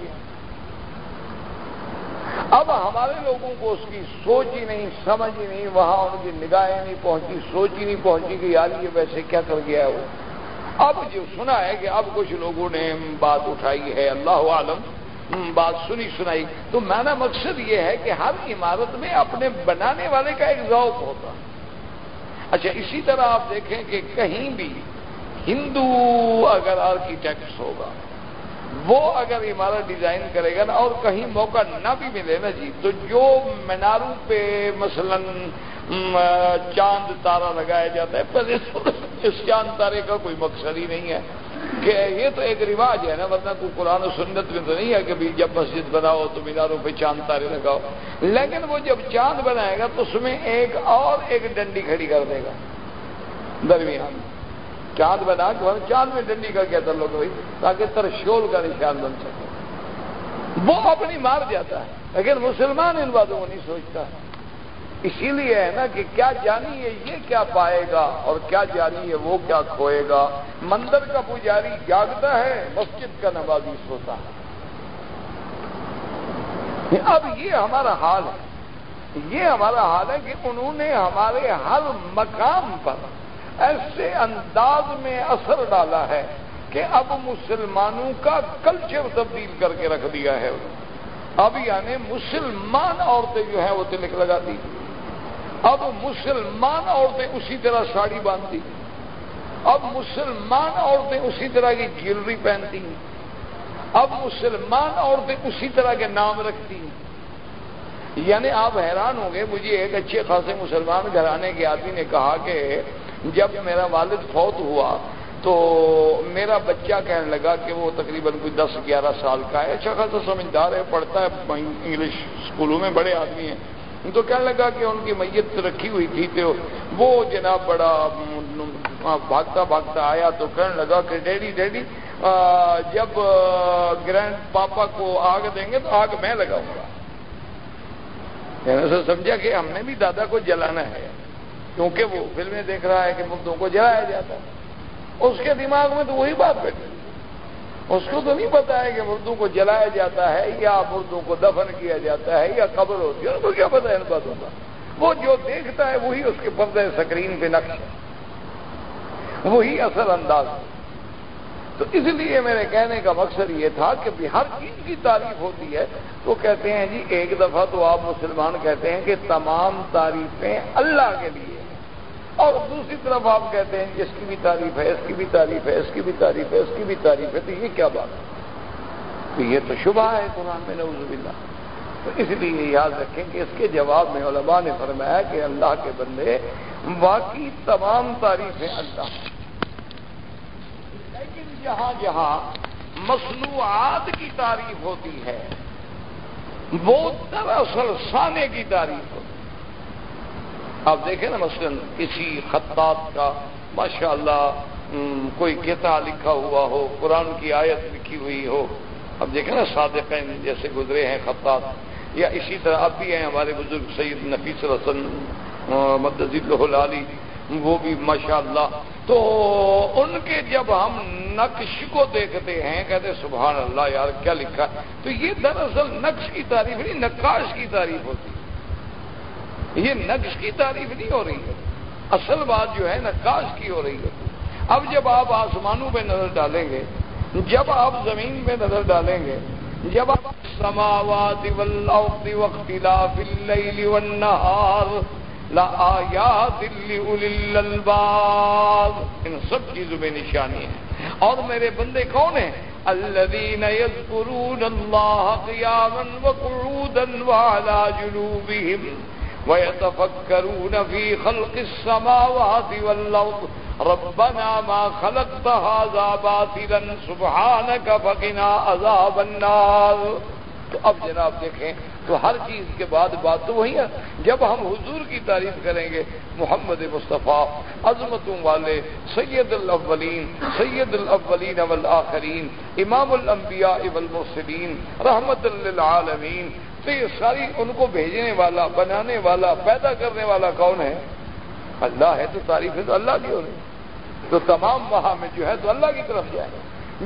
اب ہمارے لوگوں کو اس کی سوچ ہی نہیں، سمجھ ہی نہیں، وہاں ان کی نگاہیں نہیں پہنچی، سوچ ہی نہیں پہنچی کہ یار یہ ویسے کیا کر گیا ہے وہ۔ اب جو سنا ہے کہ اب کچھ لوگوں نے بات اٹھائی ہے، اللہ عالم بات سنی سنائی۔ تو میرا مقصد یہ ہے کہ ہر عمارت میں اپنے بنانے والے کا ایک ذوق ہوتا۔ اچھا اسی طرح آپ دیکھیں کہ کہیں بھی ہندو اگر آرکیٹیکٹس ہوگا، وہ اگر عمارت ڈیزائن کرے گا نا اور کہیں موقع نہ بھی ملے نا جی تو جو میناروں پہ مثلا چاند تارا لگایا جاتا ہے، پر اس چاند تارے کا کوئی مقصد ہی نہیں ہے۔ کہ یہ تو ایک رواج ہے نا، ورنہ کوئی قرآن و سنت میں تو نہیں ہے کہ جب مسجد بناؤ تو میناروں پہ چاند تارے لگاؤ۔ لیکن وہ جب چاند بنائے گا تو اس میں ایک اور ایک ڈنڈی کھڑی کر دے گا۔ درمیان۔ چاند بنا کے چاند میں ڈنڈی کا کیا تعلق ہوئی تاکہ ترشول کا نشان بن سکے۔ وہ اپنی مار جاتا ہے۔ لیکن مسلمان ان باتوں کو نہیں سوچتا اسی لیے ہے نا کہ کیا جانی ہے یہ کیا پائے گا اور کیا جانی ہے وہ کیا کھوئے گا؟ مندر کا پجاری جاگتا ہے، مسجد کا نمازی سوتا ہے۔ اب یہ ہمارا حال ہے۔ یہ ہمارا حال ہے کہ انہوں نے ہمارے ہر مقام پر ایسے انداز میں اثر ڈالا ہے کہ اب مسلمانوں کا کلچر تبدیل کر کے رکھ دیا ہے۔ اب یعنی مسلمان عورتیں جو ہیں وہ تلک لگاتی اب مسلمان عورتیں اسی طرح ساڑی باندھتی اب مسلمان عورتیں اسی طرح کی جیولری پہنتی ہیں۔ اب مسلمان عورتیں اسی طرح کے نام رکھتی ہیں۔ یعنی آپ حیران ہوں گے، مجھے ایک اچھے خاصے مسلمان گھرانے کے آدمی نے کہا کہ جب میرا والد فوت ہوا تو میرا بچہ کہنے لگا کہ وہ تقریباً کوئی دس گیارہ سال کا ہے۔ اچھا خاصا سمجھدار ہے، پڑھتا ہے، انگلش اسکولوں میں بڑے آدمی ہیں۔ تو کہنے لگا کہ ان کی میت رکھی ہوئی تھی تو وہ جناب بڑا بھاگتا بھاگتا آیا تو کہنے لگا کہ ڈیڈی ڈیڈی جب گرینڈ پاپا کو آگ دیں گے تو آگ میں لگاؤں گا۔ یعنی سمجھا کہ ہم نے بھی دادا کو جلانا ہے، کیونکہ وہ فلمیں دیکھ رہا ہے کہ مردوں کو جلایا جاتا ہے۔ اس کے دماغ میں تو وہی بات بیٹھی۔ اس کو تو نہیں پتا ہے کہ مردوں کو جلایا جاتا ہے یا مردوں کو دفن کیا جاتا ہے یا قبر ہوتی ہے، ان کو کیا پتا ہے ان باتوں کا؟ وہ جو دیکھتا ہے وہی اس کے پردے سکرین پہ نقش وہی اثر انداز تو اس لیے میرے کہنے کا مقصد یہ تھا کہ ہر چیز کی تعریف ہوتی ہے۔ تو کہتے ہیں جی ایک دفعہ تو آپ مسلمان کہتے ہیں کہ تمام تعریفیں اللہ کے لیے اور دوسری طرف آپ کہتے ہیں کہ اس کی بھی تعریف ہے، اس کی بھی تعریف ہے، اس کی بھی تعریف ہے، اس کی بھی تعریف ہے، تو یہ کیا بات ہے؟ تو یہ تو شبہ ہے قرآن میں نوز باللہ۔ تو اس لیے یاد رکھیں کہ اس کے جواب میں علماء نے فرمایا کہ اللہ کے بندے باقی تمام تعریفیں اللہ لیکن جہاں جہاں مصنوعات کی تعریف ہوتی ہے، وہ دراصل سانے کی تعریف ہوتی ہے۔ آپ دیکھیں نا مثلا کسی خطاط کا ماشاء اللہ کوئی کتا لکھا ہوا ہو، قرآن کی آیت لکھی ہوئی ہو۔ اب دیکھیں نا صادقین جیسے گزرے ہیں خطاط یا اسی طرح اب بھی ہیں ہمارے بزرگ سید نفیس رسن مدزید علی، وہ بھی ماشاء اللہ تو ان کے جب ہم نقش کو دیکھتے ہیں، کہتے سبحان اللہ یار، کیا لکھا تو یہ دراصل نقش کی تعریف نہیں، نقاش کی تعریف ہوتی ہے۔ یہ نقش کی تعریف نہیں ہو رہی ہے۔ اصل بات جو ہے نقاش کی ہو رہی ہے۔ اب جب آپ آسمانوں پہ نظر ڈالیں گے، جب آپ زمین پہ نظر ڈالیں گے، جب آپ سماوات واختلاف اللیل لآیات ان سب چیزوں میں نشانی ہے۔ اور میرے بندے کون ہیں؟ الذين يذكرون الله قياما وقعودا وعلى جنوبهم ويتفكرون في خلق السماوات والأرض. ربنا ما خلقت هذا باطلا، سبحانك فقنا عذاب النار. تو اب جناب دیکھیں، تو ہر چیز کے بعد بات تو وہی ہے، جب ہم حضور کی تعریف کریں گے، محمد مصطفیٰ، عظمتوں والے، سید الاولین سید الاولین والآخرین، امام الانبیاء والمرسلین، رحمت للعالمین تو یہ ساری ان کو بھیجنے والا، بنانے والا، پیدا کرنے والا کون ہے؟ اللہ ہے تو تعریف ہے تو اللہ کی ہو رہی تو تمام وہاں میں جو ہے تو اللہ کی طرف جائے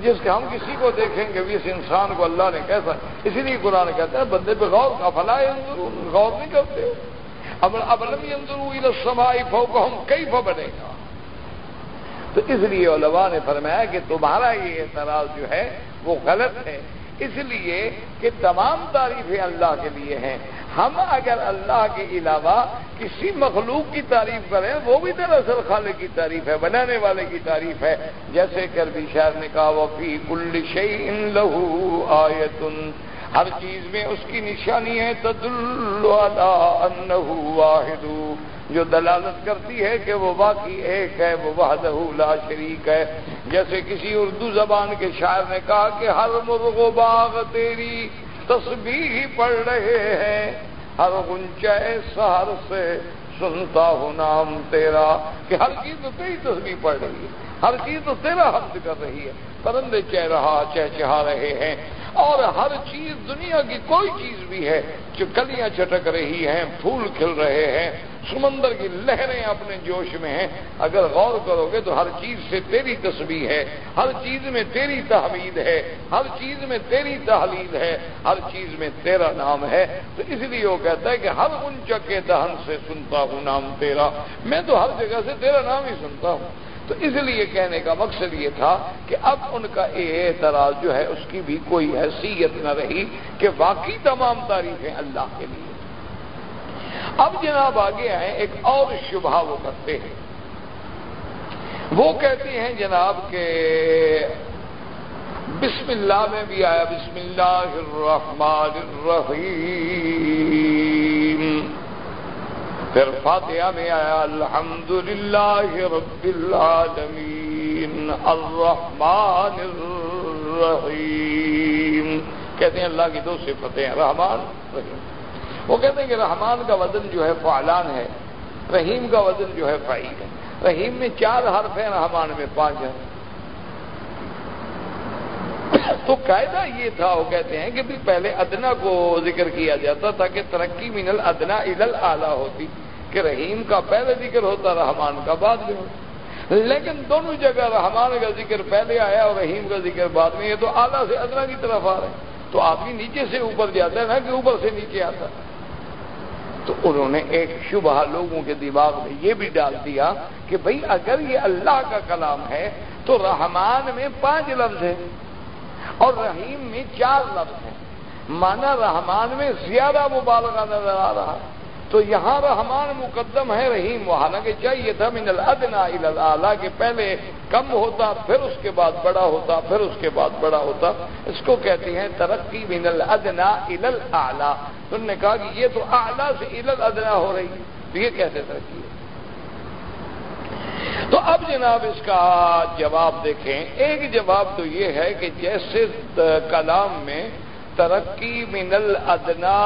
جس کے ہم کسی کو دیکھیں گے بھی اس انسان کو اللہ نے کیسا اسی لیے قرآن کہتا ہے، بندے پہ غور کا فلاح غور نہیں کرتے۔ اب ابلم اندر سمائی فو کو ہم کئی فو بنے گا تو اس لیے علماء نے فرمایا کہ تمہارا یہ اعتراض جو ہے وہ غلط ہے۔ اس لیے کہ تمام تعریفیں اللہ کے لیے ہیں۔ ہم اگر اللہ کے علاوہ کسی مخلوق کی تعریف کریں، وہ بھی دراصل خالق کی تعریف ہے، بنانے والے کی تعریف ہے۔ جیسے کربی شاعر نے کہا وفی کل شعی لہو آیتن ہر چیز میں اس کی نشانی ہے، تدل واحد۔ جو دلالت کرتی ہے کہ وہ باقی ایک ہے، وہ وحدہ لا شریک ہے۔ جیسے کسی اردو زبان کے شاعر نے کہا کہ ہر مرغ و باغ تیری تصویر ہی پڑھ رہے ہیں۔ ہر گنچے سہر سے سنتا ہوں نام تیرا کہ ہر چیز تو تیری تصویر پڑھ رہی ہے۔ ہر چیز تو تیرا حمد کر رہی ہے۔ پرندے چہ رہا چہچہا رہے ہیں۔ اور ہر چیز دنیا کی کوئی چیز بھی ہے جو کلیاں چٹک رہی ہیں، پھول کھل رہے ہیں۔ سمندر کی لہریں اپنے جوش میں ہیں۔ اگر غور کرو گے تو ہر چیز سے تیری تصویر ہے۔ ہر چیز میں تیری تحمید ہے۔ ہر چیز میں تیری تحلیل ہے۔ ہر چیز میں تیرا نام ہے۔ تو اس لیے وہ کہتا ہے کہ ہر ان چکے دہن سے سنتا ہوں نام تیرا۔ میں تو ہر جگہ سے تیرا نام ہی سنتا ہوں۔ تو اس لیے کہنے کا مقصد یہ تھا کہ اب ان کا اعتراض جو ہے، اس کی بھی کوئی حیثیت نہ رہی کہ باقی تمام تعریفیں اللہ کے لیے اب جناب آگے آئے ایک اور شبہ وہ کرتے ہیں۔ وہ کہتے ہیں جناب کہ بسم اللہ میں بھی آیا، بسم اللہ الرحمن الرحیم۔ پھر فاتحہ میں آیا الحمد للہ رب العالمین الرحمن الرحیم۔ کہتے ہیں اللہ کی دو صفتیں رحمان، رحیم۔ وہ کہتے ہیں کہ رحمان کا وزن جو ہے فعلان ہے، رحیم کا وزن جو ہے فعیل ہے۔ رحیم میں چار حرف ہیں، رحمان میں پانچ ہیں۔ تو قاعدہ یہ تھا، وہ کہتے ہیں کہ بھی پہلے ادنا کو ذکر کیا جاتا تھا کہ ترقی من الادنا ال اعلیٰ ہوتی، کہ رحیم کا پہلے ذکر ہوتا، رحمان کا بعد میں ہوتا۔ لیکن دونوں جگہ رحمان کا ذکر پہلے آیا اور رحیم کا ذکر بعد میں، یہ تو اعلیٰ سے ادنا کی طرف آ رہے ہیں تو آدمی نیچے سے اوپر جاتا ہے نا کہ اوپر سے نیچے آتا۔ ہے تو انہوں نے ایک شبہ لوگوں کے دماغ میں یہ بھی ڈال دیا کہ بھئی اگر یہ اللہ کا کلام ہے تو رحمان میں پانچ لفظ ہیں اور رحیم میں چار لفظ ہیں۔ مانا رحمان میں زیادہ مبالغہ نظر آ رہا۔ ہے تو یہاں رحمان مقدم ہے رحیم، وہ حالانکہ چاہیے تھا من الادنا اعلیٰ کے پہلے کم ہوتا، پھر اس کے بعد بڑا ہوتا، پھر اس کے بعد بڑا ہوتا۔ اس کو کہتے ہیں ترقی من الادنا اعلیٰ تم نے کہا کہ یہ تو اعلیٰ سے ادنا ہو رہی تو یہ کیسے ترقی۔ ہے تو اب جناب اس کا جواب دیکھیں۔ ایک جواب تو یہ ہے کہ جیسے کلام میں ترقی من الادنا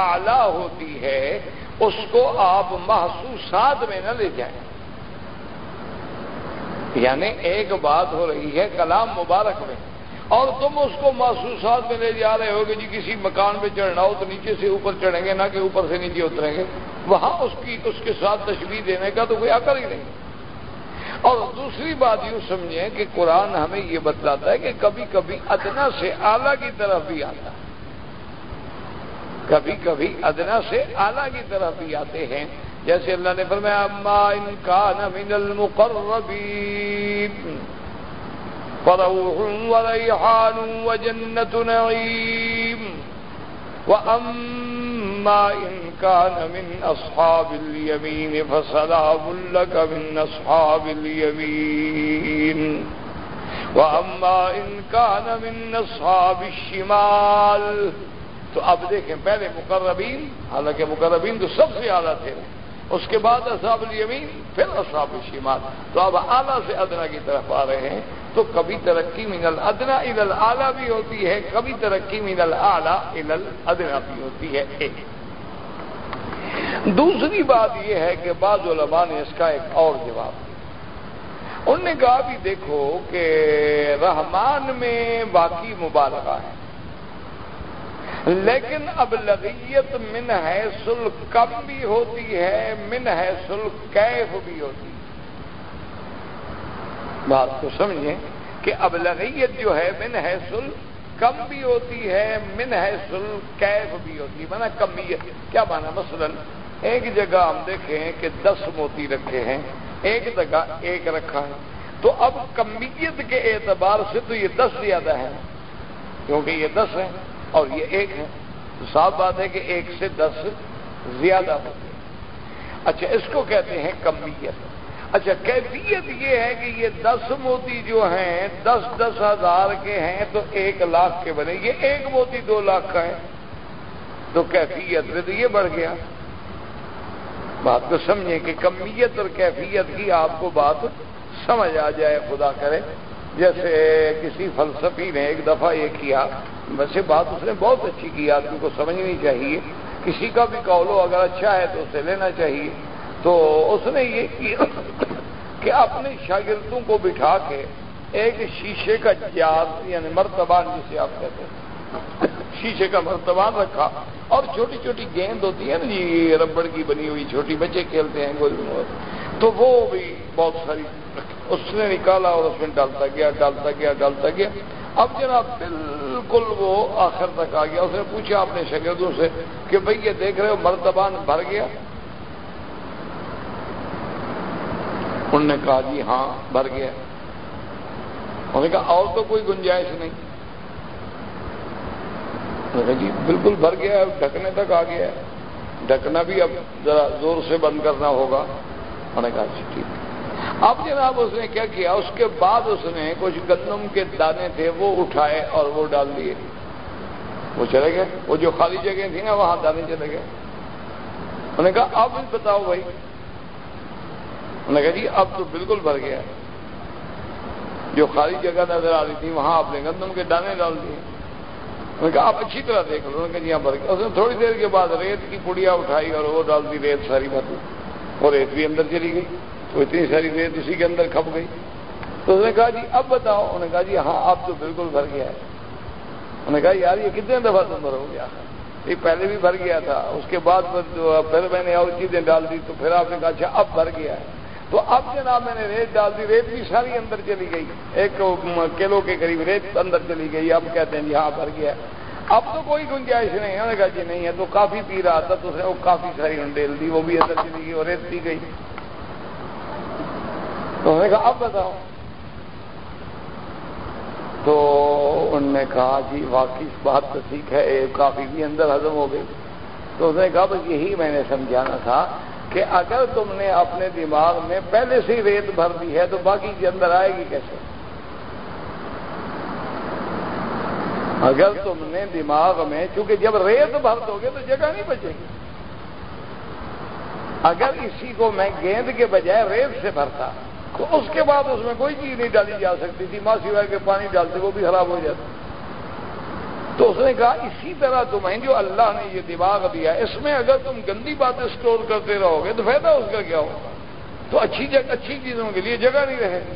اعلی ہوتی ہے، اس کو آپ محسوسات میں نہ لے جائیں۔ یعنی ایک بات ہو رہی ہے کلام مبارک میں، اور تم اس کو محسوسات میں لے جا رہے ہو کہ جی کسی مکان پہ چڑھنا ہو تو نیچے سے اوپر چڑھیں گے، نہ کہ اوپر سے نیچے اتریں گے۔ وہاں اس کی، اس کے ساتھ تشبیح دینے کا تو کوئی عقل ہی نہیں۔ اور دوسری بات یوں سمجھیں کہ قرآن ہمیں یہ بتلاتا ہے کہ کبھی کبھی ادنا سے اعلیٰ کی طرف بھی آتا ہے۔ کبھی کبھی ادنا سے اعلیٰ کی طرف بھی آتے ہیں۔ جیسے اللہ نے فرمایا، اما ان کان من المقربین، فروح وریحان وجنت نعیم واما ان كان من اصحاب اليمين فسلام لك من اصحاب اليمين. واما ان كان من اصحاب الشمال، تو اب دیکھیں، پہلے مقربین، حالانکہ مقربین تو سب سے اعلیٰ تھے، اس کے بعد اصحاب الیمین پھر اصحاب الشمال۔ تو اب اعلیٰ سے ادنا کی طرف آ رہے ہیں، تو کبھی ترقی من الادنا الى الاعلی بھی ہوتی ہے، کبھی ترقی من الاعلی الى الادنا بھی ہوتی ہے۔ دوسری بات یہ ہے کہ بعض علماء نے اس کا ایک اور جواب دیا۔ انہوں نے کہا بھی دیکھو کہ رحمان میں باقی مبالغہ ہے۔ لیکن اب لغیت من ہے سل کم بھی ہوتی ہے، من ہے سل کیف بھی ہوتی ہے۔ بات کو سمجھیں کہ اب لغیت جو ہے، من ہے سل کم بھی ہوتی ہے من ہے سل کیف بھی ہوتی ہے۔ مانا کمیت کیا مانا مثلا ایک جگہ ہم دیکھیں کہ دس موتی رکھے ہیں، ایک جگہ ایک رکھا ہے۔ تو اب کمیت کے اعتبار سے تو یہ دس زیادہ ہے کیونکہ یہ دس ہے اور یہ ایک ہے تو صاف بات ہے کہ ایک سے دس زیادہ ہوتے ہیں۔ اچھا اس کو کہتے ہیں کمیت۔ اچھا کیفیت یہ ہے کہ یہ دس موتی جو ہیں، دس دس ہزار کے ہیں تو ایک لاکھ کے بنے۔ یہ ایک موتی دو لاکھ کا ہے۔ تو کیفیت میں تو یہ بڑھ گیا۔ بات کو سمجھیں کہ کمیت اور کیفیت کی آپ کو بات سمجھ آ جائے، خدا کرے۔ جیسے کسی فلسفی نے ایک دفعہ یہ کیا، ویسے بات اس نے بہت اچھی کی، آدمی کو سمجھنی چاہیے۔ کسی کا بھی کالو اگر اچھا ہے تو اسے لینا چاہیے۔ تو اس نے یہ کیا کہ اپنے شاگردوں کو بٹھا کے ایک شیشے کا جار یعنی مرتبان جسے آپ کہتے ہیں، شیشے کا مرتبان رکھا۔ اور چھوٹی چھوٹی گیند ہوتی ہے نا جی ربڑ کی بنی ہوئی چھوٹی بچے کھیلتے ہیں، گول تو وہ بھی بہت ساری اس نے نکالا اور اس میں ڈالتا گیا ڈالتا گیا ڈالتا گیا۔ اب جناب بالکل وہ آخر تک آ گیا۔ اس نے پوچھا اپنے شاگردوں سے کہ بھئی یہ دیکھ رہے ہو مرتبان بھر گیا۔ انہوں نے کہا جی ہاں بھر گیا۔ انہوں نے کہا اور تو کوئی گنجائش نہیں۔ جی بالکل بھر گیا ہے، ڈھکنے تک آ گیا ہے۔ ڈھکنا بھی اب ذرا زور سے بند کرنا ہوگا۔ انہوں نے کہا جی ٹھیک۔ اب جناب اس نے کیا کیا؟ اس کے بعد اس نے کچھ گندم کے دانے تھے وہ اٹھائے اور وہ ڈال دیے۔ وہ چلے گئے۔ وہ جو خالی جگہ تھی نا، وہاں دانے چلے گئے۔ انہوں نے کہا اب بتاؤ بھائی انہوں نے کہا جی اب تو بالکل بھر گیا ہے۔ جو خالی جگہ نظر آ رہی تھی، وہاں آپ نے گندم کے دانے ڈال دیے۔ انہوں نے کہا، آپ اچھی طرح دیکھ لو۔ انہوں نے کہا جی ہاں بھر گیا۔ اس نے تھوڑی دیر کے بعد ریت کی پڑیا اٹھائی اور وہ ڈال دی ریت ساری بھر اور ریت بھی اندر چلی گئی۔ تو اتنی ساری ریت اسی کے اندر کھپ گئی۔ تو اس نے کہا جی اب بتاؤ۔ انہوں نے کہا جی ہاں اب تو بالکل بھر گیا ہے۔ انہوں نے کہا، یار، یہ کتنے دفعہ تم بھر ہو گیا یہ پہلے بھی بھر گیا تھا۔ اس کے بعد پھر میں نے اور چیزیں ڈال دی تو پھر آپ نے کہا اچھا اب بھر گیا ہے۔ تو اب جناب میں نے ریت ڈال دی، ریت بھی ساری اندر چلی گئی۔ ایک کلو کے قریب ریت اندر چلی گئی، اب کہتے ہیں جی ہاں بھر گیا۔ اب تو کوئی گنجائش نہیں، انہوں نے کہا جی نہیں ہے تو کافی پی رہا تھا، تو اس نے وہ کافی ساری انڈیل دی، وہ بھی اندر چلی گئی اور ریت پی گئی۔ تو انہوں نے کہا، اب بتاؤ۔ تو انہوں نے کہا جی واقعی بات تو ٹھیک ہے کافی بھی اندر ہضم ہو گئی۔ تو اس نے کہا، بس یہی میں نے سمجھانا تھا کہ اگر تم نے اپنے دماغ میں پہلے سے ہی ریت بھر دی ہے تو باقی کے اندر آئے گی کیسے؟ اگر تم نے دماغ میں، چونکہ جب ریت بھر دو گے تو جگہ نہیں بچے گی۔ اگر اسی کو میں گیند کے بجائے ریت سے بھرتا، تو اس کے بعد اس میں کوئی چیز نہیں ڈالی جا سکتی تھی، ماں سوائے کے پانی ڈالتے، وہ بھی خراب ہو جاتا۔ تو اس نے کہا، اسی طرح تمہیں جو اللہ نے یہ دماغ دیا اس میں اگر تم گندی باتیں اسٹور کرتے رہو گے تو فائدہ اس کا کیا ہوگا؟ تو اچھی جگہ اچھی چیزوں کے لیے جگہ نہیں رہے گی۔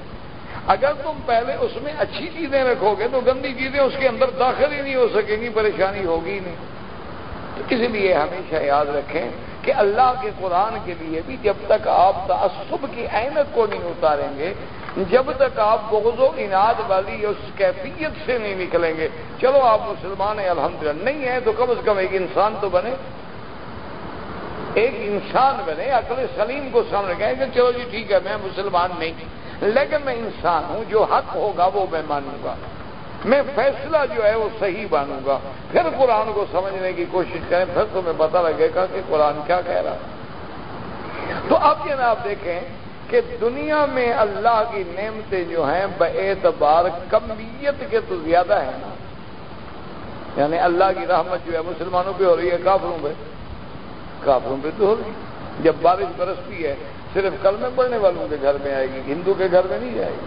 اگر تم پہلے اس میں اچھی چیزیں رکھو گے تو گندی چیزیں اس کے اندر داخل ہی نہیں ہو سکیں گی، پریشانی ہوگی نہیں۔ تو اس لیے ہمیشہ یاد رکھیں کہ اللہ کے قرآن کے لیے بھی جب تک آپ تعصب کی اہمیت کو نہیں اتاریں گے جب تک آپ بغض و اناد والی اس کیفیت سے نہیں نکلیں گے۔ چلو آپ مسلمان ہیں، الحمدللہ، نہیں ہیں تو کم از کم ایک انسان تو بنے۔ ایک انسان بنے، عقل سلیم کو سامنے کہیں کہ چلو جی ٹھیک ہے، میں مسلمان نہیں۔ لیکن میں انسان ہوں، جو حق ہوگا وہ میں مانوں گا۔ میں فیصلہ جو ہے وہ صحیح مانوں گا۔ پھر قرآن کو سمجھنے کی کوشش کریں، پھر تمہیں پتہ لگے گا کہ قرآن کیا کہہ رہا تو اب یہ آپ دیکھیں کہ دنیا میں اللہ کی نعمتیں جو ہیں بے اعتبار کمیت کے تو زیادہ ہیں۔ نا یعنی اللہ کی رحمت جو ہے، مسلمانوں پہ ہو رہی ہے، کافروں پہ۔ کافروں پہ تو ہو رہی ہے۔ جب بارش برستی ہے، صرف کل میں پڑھنے والوں کے گھر میں آئے گی، ہندو کے گھر میں نہیں جائے گی۔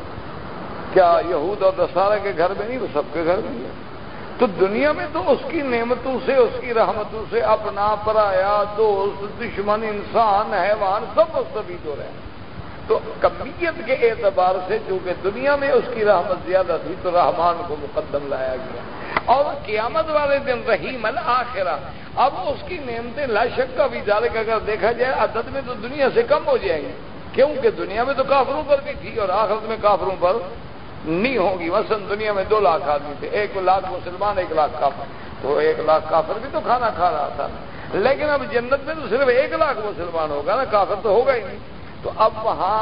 کیا یہود اور دسہرہ کے گھر میں نہیں، وہ سب کے گھر میں ہے۔ تو دنیا میں تو اس کی نعمتوں سے، اس کی رحمتوں سے اپنا پرایا دوست، دشمن، انسان، حیوان، سب مستفید ہو رہے ہیں۔ تو کمیت کے اعتبار سے چونکہ دنیا میں اس کی رحمت زیادہ تھی تو رحمان کو مقدم لایا گیا۔ اور قیامت والے دن رحیم الآخرہ۔ اب اس کی نعمتیں لا شک کا بھی ذالک اگر دیکھا جائے، عدد میں تو دنیا سے کم ہو جائیں گے کیونکہ دنیا میں تو کافروں پر بھی تھی اور آخرت میں کافروں پر نہیں ہوگی۔ مثلا دنیا میں دو لاکھ آدمی تھے، ایک لاکھ مسلمان، ایک لاکھ کافر۔ تو ایک لاکھ کافر بھی تو کھانا کھا رہا تھا۔ لیکن اب جنت میں تو صرف ایک لاکھ مسلمان ہوگا نا، کافر تو ہوگا ہی نہیں۔ تو اب وہاں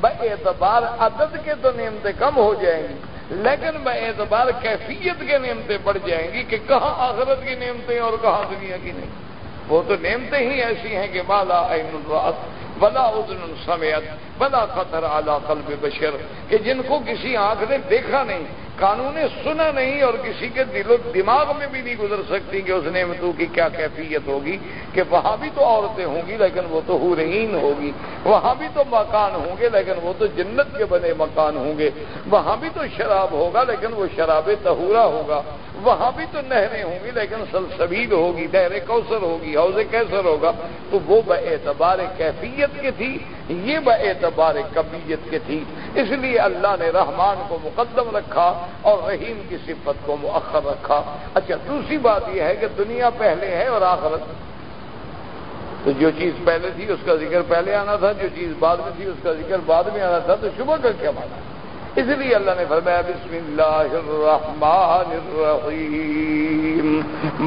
بے اعتبار عدد کے تو نعمتیں کم ہو جائیں گی، لیکن بے اعتبار کیفیت کے نعمتیں بڑھ جائیں گی کہ کہاں آخرت کی نعمتیں اور کہاں دنیا کی نہیں۔ وہ تو نعمتیں ہی ایسی ہیں کہ مالا عین الراس بلا ادن سمیت بلا خطر اعلی قلب بشر، کہ جن کو کسی آنکھ نے دیکھا نہیں قانون سنا نہیں اور کسی کے دل و دماغ میں بھی نہیں گزر سکتی کہ اس نعمتوں کی کیا کیفیت ہوگی کہ وہاں بھی تو عورتیں ہوں گی لیکن وہ تو حورین ہوگی، وہاں بھی تو مکان ہوں گے لیکن وہ تو جنت کے بنے مکان ہوں گے۔ وہاں بھی تو شراب ہوگا لیکن وہ شراب تہورا ہوگا۔ وہاں بھی تو نہریں ہوں گی لیکن سلسبید ہوگی نہر کوثر ہوگی، حوض کیسر ہوگا۔ تو وہ بے اعتبار کیفیت کی تھی، یہ بے اعتبار کمیت کی تھی۔ اس لیے اللہ نے رحمان کو مقدم رکھا اور رحیم کی صفت کو مؤخر رکھا۔ اچھا دوسری بات یہ ہے کہ دنیا پہلے ہے اور آخرت۔ تو جو چیز پہلے تھی اس کا ذکر پہلے آنا تھا، جو چیز بعد میں تھی اس کا ذکر بعد میں آنا تھا، تو شبہ کا کیا مانا۔ اس لیے اللہ نے فرمایا، بسم اللہ الرحمن الرحیم۔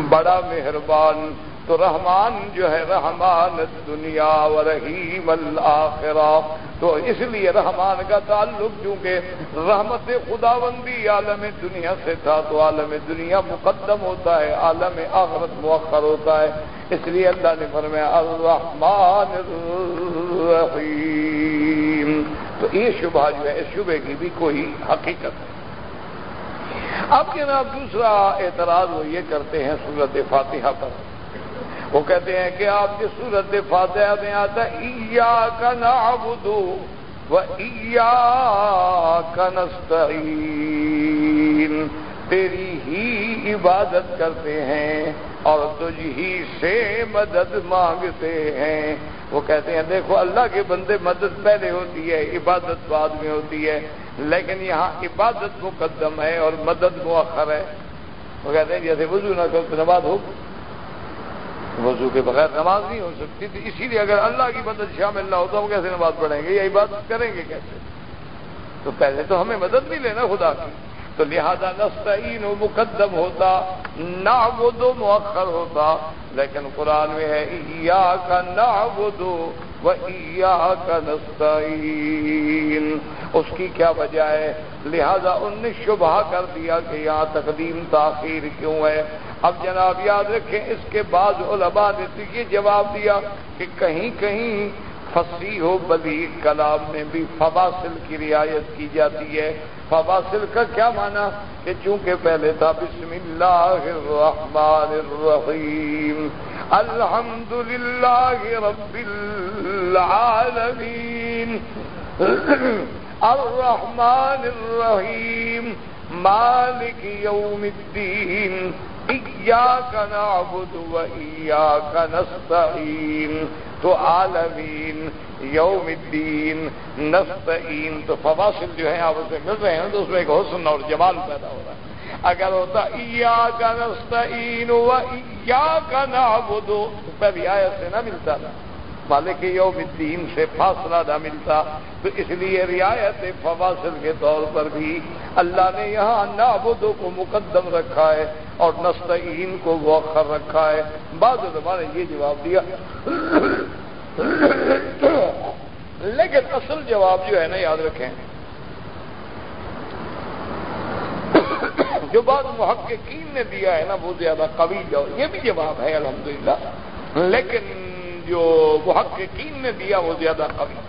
بڑا مہربان۔ تو رحمان جو ہے، رحمان دنیا و رحیم الآخرہ تو اس لیے رحمان کا تعلق چونکہ رحمت خدا بندی عالم دنیا سے تھا، تو عالم دنیا مقدم ہوتا ہے، عالم آخرت مؤخر ہوتا ہے۔ اس لیے اللہ نے فرمایا، الرحمن الرحیم۔ تو یہ شبہ جو ہے، اس شبے کی بھی کوئی حقیقت ہے اب جناب دوسرا اعتراض وہ یہ کرتے ہیں سورت فاتحہ پر۔ وہ کہتے ہیں کہ آپ کی سورت فاتحہ میں آتا ایا کا نعبدو و ایا کا نستعین. تیری ہی عبادت کرتے ہیں اور تجھ ہی سے مدد مانگتے ہیں۔ وہ کہتے ہیں، دیکھو، اللہ کے بندے مدد پہلے ہوتی ہے، عبادت بعد میں ہوتی ہے، لیکن یہاں عبادت مقدم ہے اور مدد مؤخر ہے۔ وہ کہتے ہیں، جیسے وضو نہ کرو تو نماز ہو وضو کے بغیر نماز نہیں ہو سکتی تھی۔ اسی لیے اگر اللہ کی مدد شامل نہ ہوتا وہ کیسے نماز پڑھیں گے؟ یا عبادت کریں گے کیسے؟ تو پہلے تو ہمیں مدد بھی لینا خدا کی۔ تو لہذا نستعین و مقدم ہوتا نہ وہ دو مؤخر ہوتا۔ لیکن قرآن میں ہے کا نہ وہ دو کا نستعین اس کی کیا وجہ ہے؟ لہذا ان نے شبہ کر دیا کہ یہاں تقدیم تاخیر کیوں ہے؟ اب جناب یاد رکھیں، اس کے بعد علماء نے تو یہ جواب دیا کہ کہیں کہیں فصیح ہو بلی کلام میں بھی فواصل کی رعایت کی جاتی ہے۔ فواصل کا کیا معنی؟ کہ چونکہ پہلے تھا بسم اللہ الرحمن الرحیم۔ الحمد للہ رب العالمین۔ الرحمن الرحیم۔ مالک یوم الدین، ایاک نعبد و ایاک نستعین. تو عالمین، یوم الدین، نستعین. تو فواصل جو ہیں، آپ اسے مل رہے ہیں، تو اس میں ایک حسن اور جمال پیدا ہو رہا ہے۔ اگر ہوتا ایاک نستعین و ایاک نعبد، تو پہلی آیت سے نہ ملتا تھا۔ مالک یوم الدین سے فاصلہ نہ ملتا، تو اس لیے رعایت فواصل کے طور پر بھی اللہ نے یہاں نابودوں کو مقدم رکھا ہے اور نستعین کو مؤخر رکھا ہے۔ بعض علماء نے یہ جواب دیا۔ لیکن اصل جواب جو ہے نا، یاد رکھیں۔ جو بات محققین نے دیا ہے نا، وہ زیادہ قوی جو یہ بھی جواب ہے، الحمدللہ۔ لیکن جو محققین نے دیا، وہ زیادہ قوی۔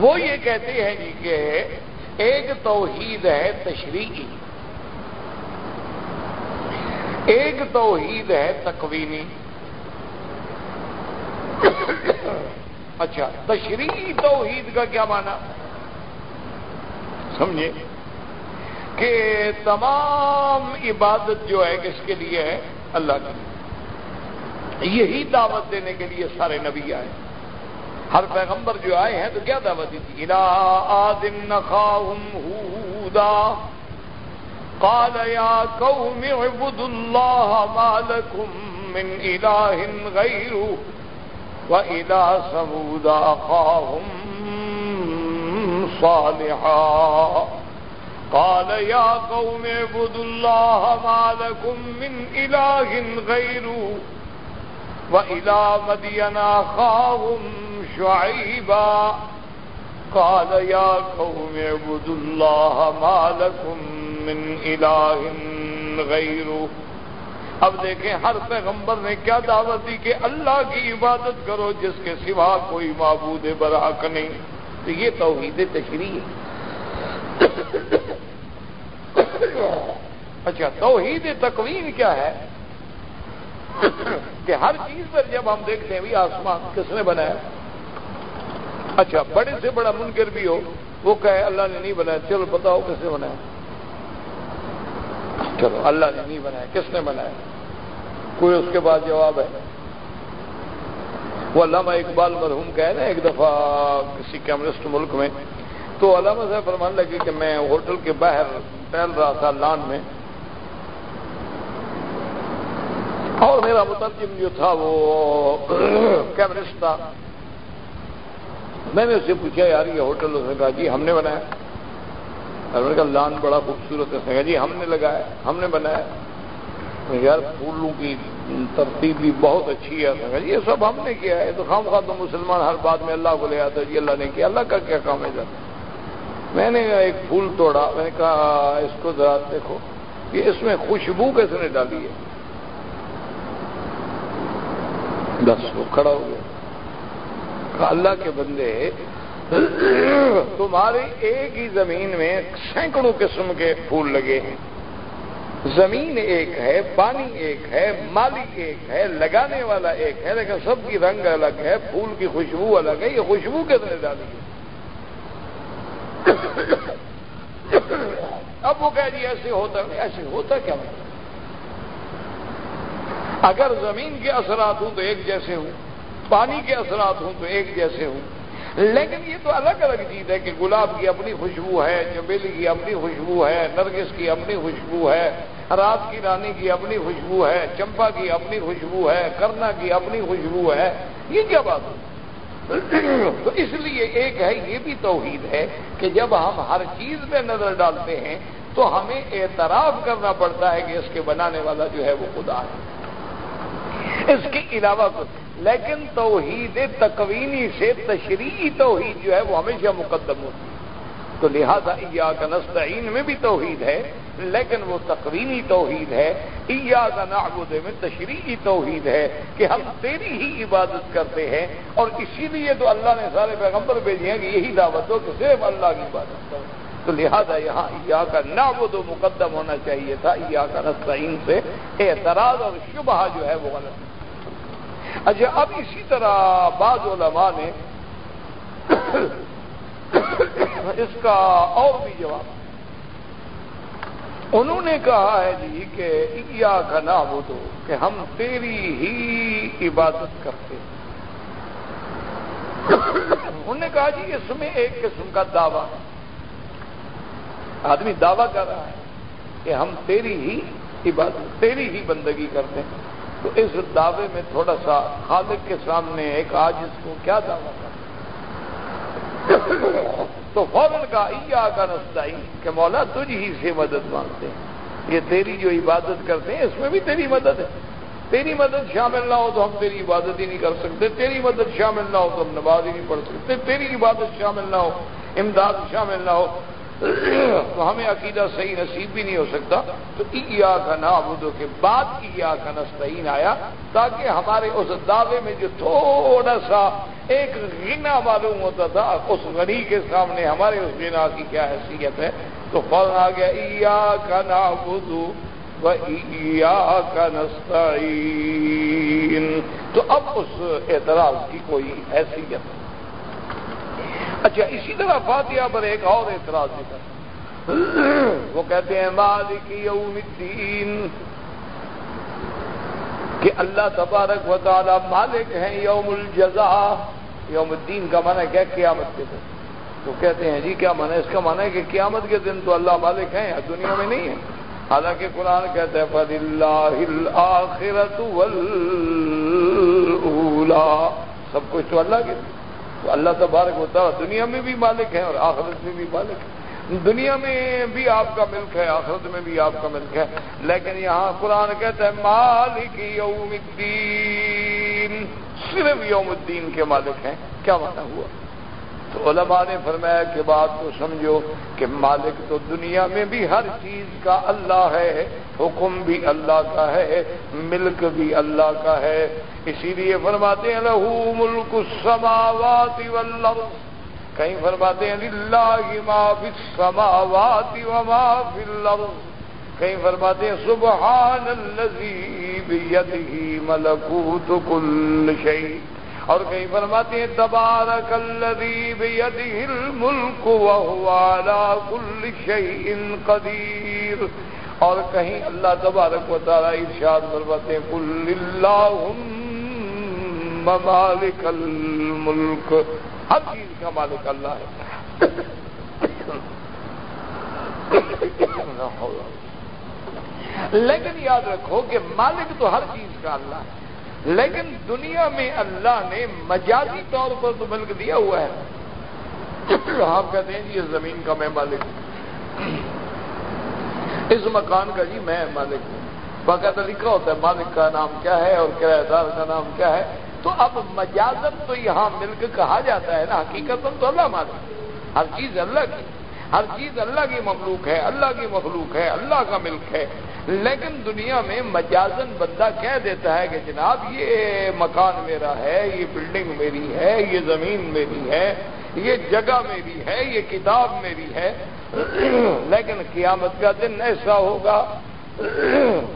وہ یہ کہتے ہیں جی کہ ایک توحید ہے تشریحی ایک توحید ہے تکوینی اچھا تشریحی توحید کا کیا مانا سمجھے؟ کہ تمام عبادت جو ہے کس کے لیے ہے؟ اللہ کی یہی دعوت دینے کے لیے سارے نبی آئے۔ ہر پیغمبر جو آئے ہیں تو کیا دعوت دی تھی؟ الا آدم نخاہم ہودا۔ قال یا قوم اللہ ما لکم من الہ غیر و الہ سمود صالحا۔ قال یا قوم عبد اللہ ما لکم من الہ غیر و الہ مدین شعيبا قال يا قوم اعبدوا الله ما لكم من إله غيره اب دیکھیں، ہر پیغمبر نے کیا دعوت دی کہ اللہ کی عبادت کرو، جس کے سوا کوئی معبود برحق نہیں۔ تو یہ توحید تشریح ہے۔ [laughs] اچھا توحید تکوین کیا ہے؟ کہ ہر چیز پر جب ہم دیکھتے ہیں بھی آسمان کس نے بنایا؟ اچھا بڑے سے بڑا منکر بھی ہو، وہ کہے، اللہ نے نہیں بنایا، چلو بتاؤ کس نے بنایا؟ چلو، اللہ نے نہیں بنایا، کس نے بنایا؟ کوئی اس کے بعد جواب ہے؟ وہ علامہ اقبال مرحوم کہے نا ایک دفعہ کسی کمیونسٹ ملک میں، تو علامہ صاحب فرمان لگے کہ میں ہوٹل کے باہر ٹہل رہا تھا لان میں۔ اور میرا مترجم جو تھا وہ کیمرسٹ تھا۔ میں نے اس سے پوچھا، یار، یہ ہوٹل اس نے کہا جی ہم نے بنایا۔ نے کہا، لان بڑا خوبصورت ہے۔ کہا جی ہم نے لگایا، ہم نے بنایا۔ یار، پھولوں کی ترتیب بھی بہت اچھی ہے۔ کہا جی یہ سب ہم نے کیا ہے۔ تو خام خواہ تو مسلمان ہر بات میں اللہ کو لے آتا ہے۔ جی اللہ نے کیا، اللہ کا کیا کام ہے۔ جاتا میں نے ایک پھول توڑا۔ میں نے کہا اس کو ذرا دیکھو کہ اس میں خوشبو کیسے نے ڈالی ہے؟ بس وہ کھڑا ہو گیا۔ کہا اللہ کے بندے تمہاری ایک ہی زمین میں سینکڑوں قسم کے پھول لگے ہیں۔ زمین ایک ہے پانی ایک ہے مالی ایک ہے لگانے والا ایک ہے لیکن سب کی رنگ الگ ہے پھول کی خوشبو الگ ہے یہ خوشبو طرح ڈالی ہے؟ اب وہ کہہ جی ایسے ہوتا نہیں ایسے ہوتا کیا مطلب اگر زمین کے اثرات ہوں تو ایک جیسے ہوں، پانی کے اثرات ہوں تو ایک جیسے ہوں۔ لیکن یہ تو الگ الگ چیز ہے کہ گلاب کی اپنی خوشبو ہے چمیلی کی اپنی خوشبو ہے، نرگس کی اپنی خوشبو ہے، رات کی رانی کی اپنی خوشبو ہے، چمپا کی اپنی خوشبو ہے، کرنا کی اپنی خوشبو ہے، یہ کیا بات ہے؟ تو اس لیے ایک ہے، یہ بھی توحید ہے کہ جب ہم ہر چیز میں نظر ڈالتے ہیں تو ہمیں اعتراف کرنا پڑتا ہے کہ اس کے بنانے والا جو ہے وہ خدا ہے۔ اس کے علاوہ کچھ۔ لیکن توحید تکوینی سے تشریحی توحید جو ہے وہ ہمیشہ مقدم ہوتی ہے۔ تو لہذا ایا کا نستعین میں بھی توحید ہے۔ لیکن وہ تقوینی توحید ہے ایا کا نعبد میں تشریحی توحید ہے کہ ہم تیری ہی عبادت کرتے ہیں اور اسی لیے تو اللہ نے سارے پیغمبر بھیجے ہیں کہ یہی دعوت ہو کہ صرف اللہ کی عبادت کرو۔ تو لہذا یہاں ایا کا نعبد و مقدم ہونا چاہیے تھا ایا کا نستعین سے۔ اعتراض اور شبہ جو ہے وہ غلط ہے۔ اچھا اب اسی طرح بعض علماء نے [coughs] اس کا اور بھی جواب انہوں نے کہا ہے جی کہ ایا کا نام تو کہ ہم تیری ہی عبادت کرتے ہیں۔ انہوں نے کہا جی اس میں ایک قسم کا دعویٰ۔ ہے آدمی دعویٰ کر رہا ہے کہ ہم تیری ہی عبادت، تیری ہی بندگی کرتے ہیں۔ تو اس دعوے میں تھوڑا سا خالق کے سامنے ایک آج اس کو کیا دعویٰ کر تو فوراً کا کا نسائی کہ مولا تجھ ہی سے مدد مانگتے ہیں۔ یہ تیری جو عبادت کرتے ہیں، اس میں بھی تیری مدد ہے۔ تیری مدد شامل نہ ہو تو ہم تیری عبادت ہی نہیں کر سکتے۔ تیری مدد شامل نہ ہو تو ہم نماز ہی نہیں پڑھ سکتے۔ تیری عبادت شامل نہ ہو، امداد شامل نہ ہو۔ تو ہمیں عقیدہ صحیح نصیب بھی نہیں ہو سکتا۔ تو ایا کا نابودوں کے بعد ایا کا نستعین آیا، تاکہ ہمارے اس دعوے میں جو تھوڑا سا ایک غنا معلوم ہوتا تھا، اس غنی کے سامنے ہمارے اس غنا کی کیا حیثیت ہے؟ تو فوراً آ گیا ایا کا نابودو و ایا کا نستعین۔ تو اب اس اعتراض کی کوئی حیثیت نہیں اچھا اسی طرح فاتحہ پر ایک اور اعتراض کر وہ کہتے ہیں، مالک یوم الدین، کہ اللہ تبارک و تعالی مالک ہیں یوم الجزا یوم الدین کا معنی کیا قیامت کے دن۔ تو کہتے ہیں جی کیا معنی اس کا معنی ہے کہ قیامت کے دن تو اللہ مالک ہیں دنیا میں نہیں ہے حالانکہ قرآن کہتے ہیں فض اللہ آخرت سب کچھ تو اللہ کے دن تو اللہ تبارک ہوتا ہے دنیا میں بھی مالک ہے اور آخرت میں بھی مالک ہے دنیا میں بھی آپ کا ملک ہے، آخرت میں بھی آپ کا ملک ہے۔ لیکن یہاں قرآن کہتا ہے، مالک یوم الدین، صرف یوم الدین کے مالک ہیں۔ کیا مانا ہوا؟ تو علماء نے فرمایا کہ بات کو سمجھو کہ مالک تو دنیا میں بھی ہر چیز کا اللہ ہے، حکم بھی اللہ کا ہے، ملک بھی اللہ کا ہے۔ اسی لیے فرماتے ہیں، لہو ملک السماوات والارض۔ کہیں فرماتے ہیں، للہ ما فی السماوات وما فی الارض۔ کہیں فرماتے ہیں، سبحان الذی بیدہ ملکوت کل شیء۔ اور کہیں فرماتے ہیں، تبارک الذی بیدہ الملک وهو على كل شیء قدیر۔ اور کہیں اللہ تبارک و تعالی ارشاد فرماتے ہیں، قل اللہم مالک الملک۔ ہر چیز کا مالک اللہ ہے۔ [coughs] لیکن یاد رکھو کہ مالک تو ہر چیز کا اللہ ہے۔ لیکن دنیا میں اللہ نے مجازی طور پر تو ملک دیا ہوا ہے۔ آپ کہتے ہیں جی اس زمین کا میں مالک ہوں۔ اس مکان کا جی میں مالک ہوں۔ باقاعدہ لکھا ہوتا ہے مالک کا نام کیا ہے اور کرایہ دار کا نام کیا ہے۔ تو اب مجازت تو یہاں ملک کہا جاتا ہے نا حقیقت تو اللہ مالک ہر چیز اللہ کی، ہر چیز اللہ کی مخلوق ہے، اللہ کی مخلوق ہے، اللہ کا ملک ہے۔ لیکن دنیا میں مجازن بندہ کہہ دیتا ہے کہ جناب یہ مکان میرا ہے، یہ بلڈنگ میری ہے، یہ زمین میری ہے، یہ جگہ میری ہے، یہ کتاب میری ہے۔ لیکن قیامت کا دن ایسا ہوگا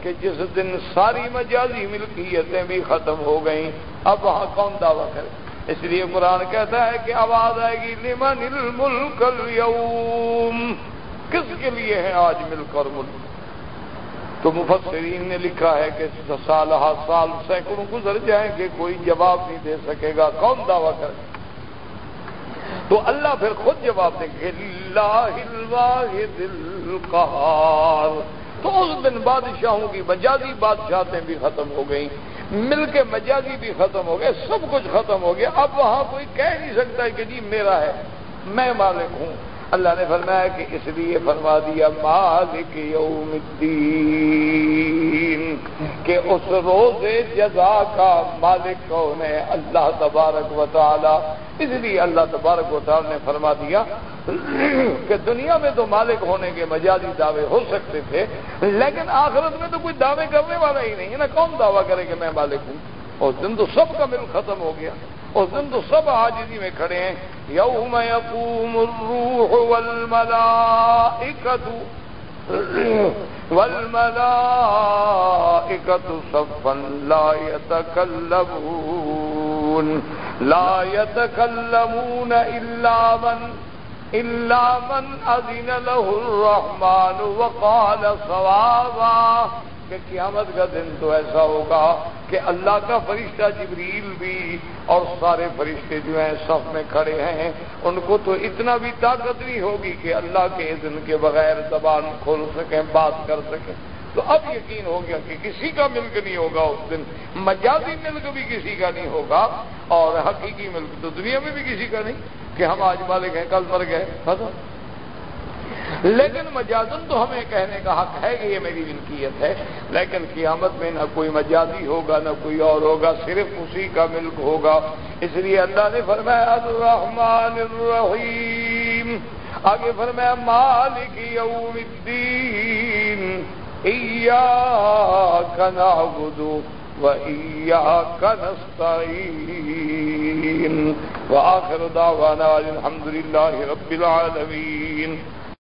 کہ جس دن ساری مجازی ملکیتیں بھی ختم ہو گئیں۔ اب وہاں کون دعویٰ کرے؟ اس لیے قرآن کہتا ہے کہ آواز آئے گی، لمن الملک اليوم؟ کس کے لیے ہے آج ملک اور ملک؟ تو مفسرین نے لکھا ہے کہ سال ہر سال سینکڑوں گزر جائیں گے، کوئی جواب نہیں دے سکے گا، کون دعویٰ کرے؟ تو اللہ پھر خود جواب دیں گے اللہ الواحد القہار۔ تو اس دن بادشاہوں کی مجازی بادشاہتیں بھی ختم ہو گئیں۔ مل کے مجازی بھی ختم ہو گئے، سب کچھ ختم ہو گیا۔ اب وہاں کوئی کہہ نہیں سکتا کہ جی میرا ہے، میں مالک ہوں۔ اللہ نے فرمایا کہ اس لیے فرما دیا، مالک یوم الدین، کہ اس روز جزا کا مالک کون ہے؟ اللہ تبارک و تعالی۔ اس لیے اللہ تبارک و تعالی نے فرما دیا کہ دنیا میں تو مالک ہونے کے مجازی دعوے ہو سکتے تھے، لیکن آخرت میں تو کوئی دعوے کرنے والا ہی نہیں ہے۔ نا کون دعویٰ کرے کہ میں مالک ہوں؟ اور دن تو سب کا مل ختم ہو گیا۔ اس دن تو سب حاجری میں کھڑے ہیں۔ یوم یقوم الروح والملائکت والملائکت صفا لا يتکلمون لا يتکلمون الا من الا من اذن له الرحمن وقال صوابا کہ قیامت کا دن تو ایسا ہوگا کہ اللہ کا فرشتہ جبریل بھی اور سارے فرشتے جو ہیں صف میں کھڑے ہیں، ان کو تو اتنا بھی طاقت نہیں ہوگی کہ اللہ کے اذن کے بغیر زبان کھول سکیں، بات کر سکیں۔ تو اب یقین ہو گیا کہ کسی کا ملک نہیں ہوگا اس دن۔ مجازی ملک بھی کسی کا نہیں ہوگا اور حقیقی ملک تو دنیا میں بھی کسی کا نہیں، کہ ہم آج مالک ہیں، کل مر گئے، ختم۔ لیکن مجازن تو ہمیں کہنے کا حق ہے کہ یہ میری ملکیت ہے، لیکن قیامت میں نہ کوئی مجازی ہوگا، نہ کوئی اور ہوگا، صرف اسی کا ملک ہوگا۔ اس لیے اللہ نے فرمایا، الرحمن الرحیم۔ آگے فرمایا، مالک یوم الدین۔ ایاک نعبد وإياك نستعين وآخر دعوانا الحمد لله رب العالمين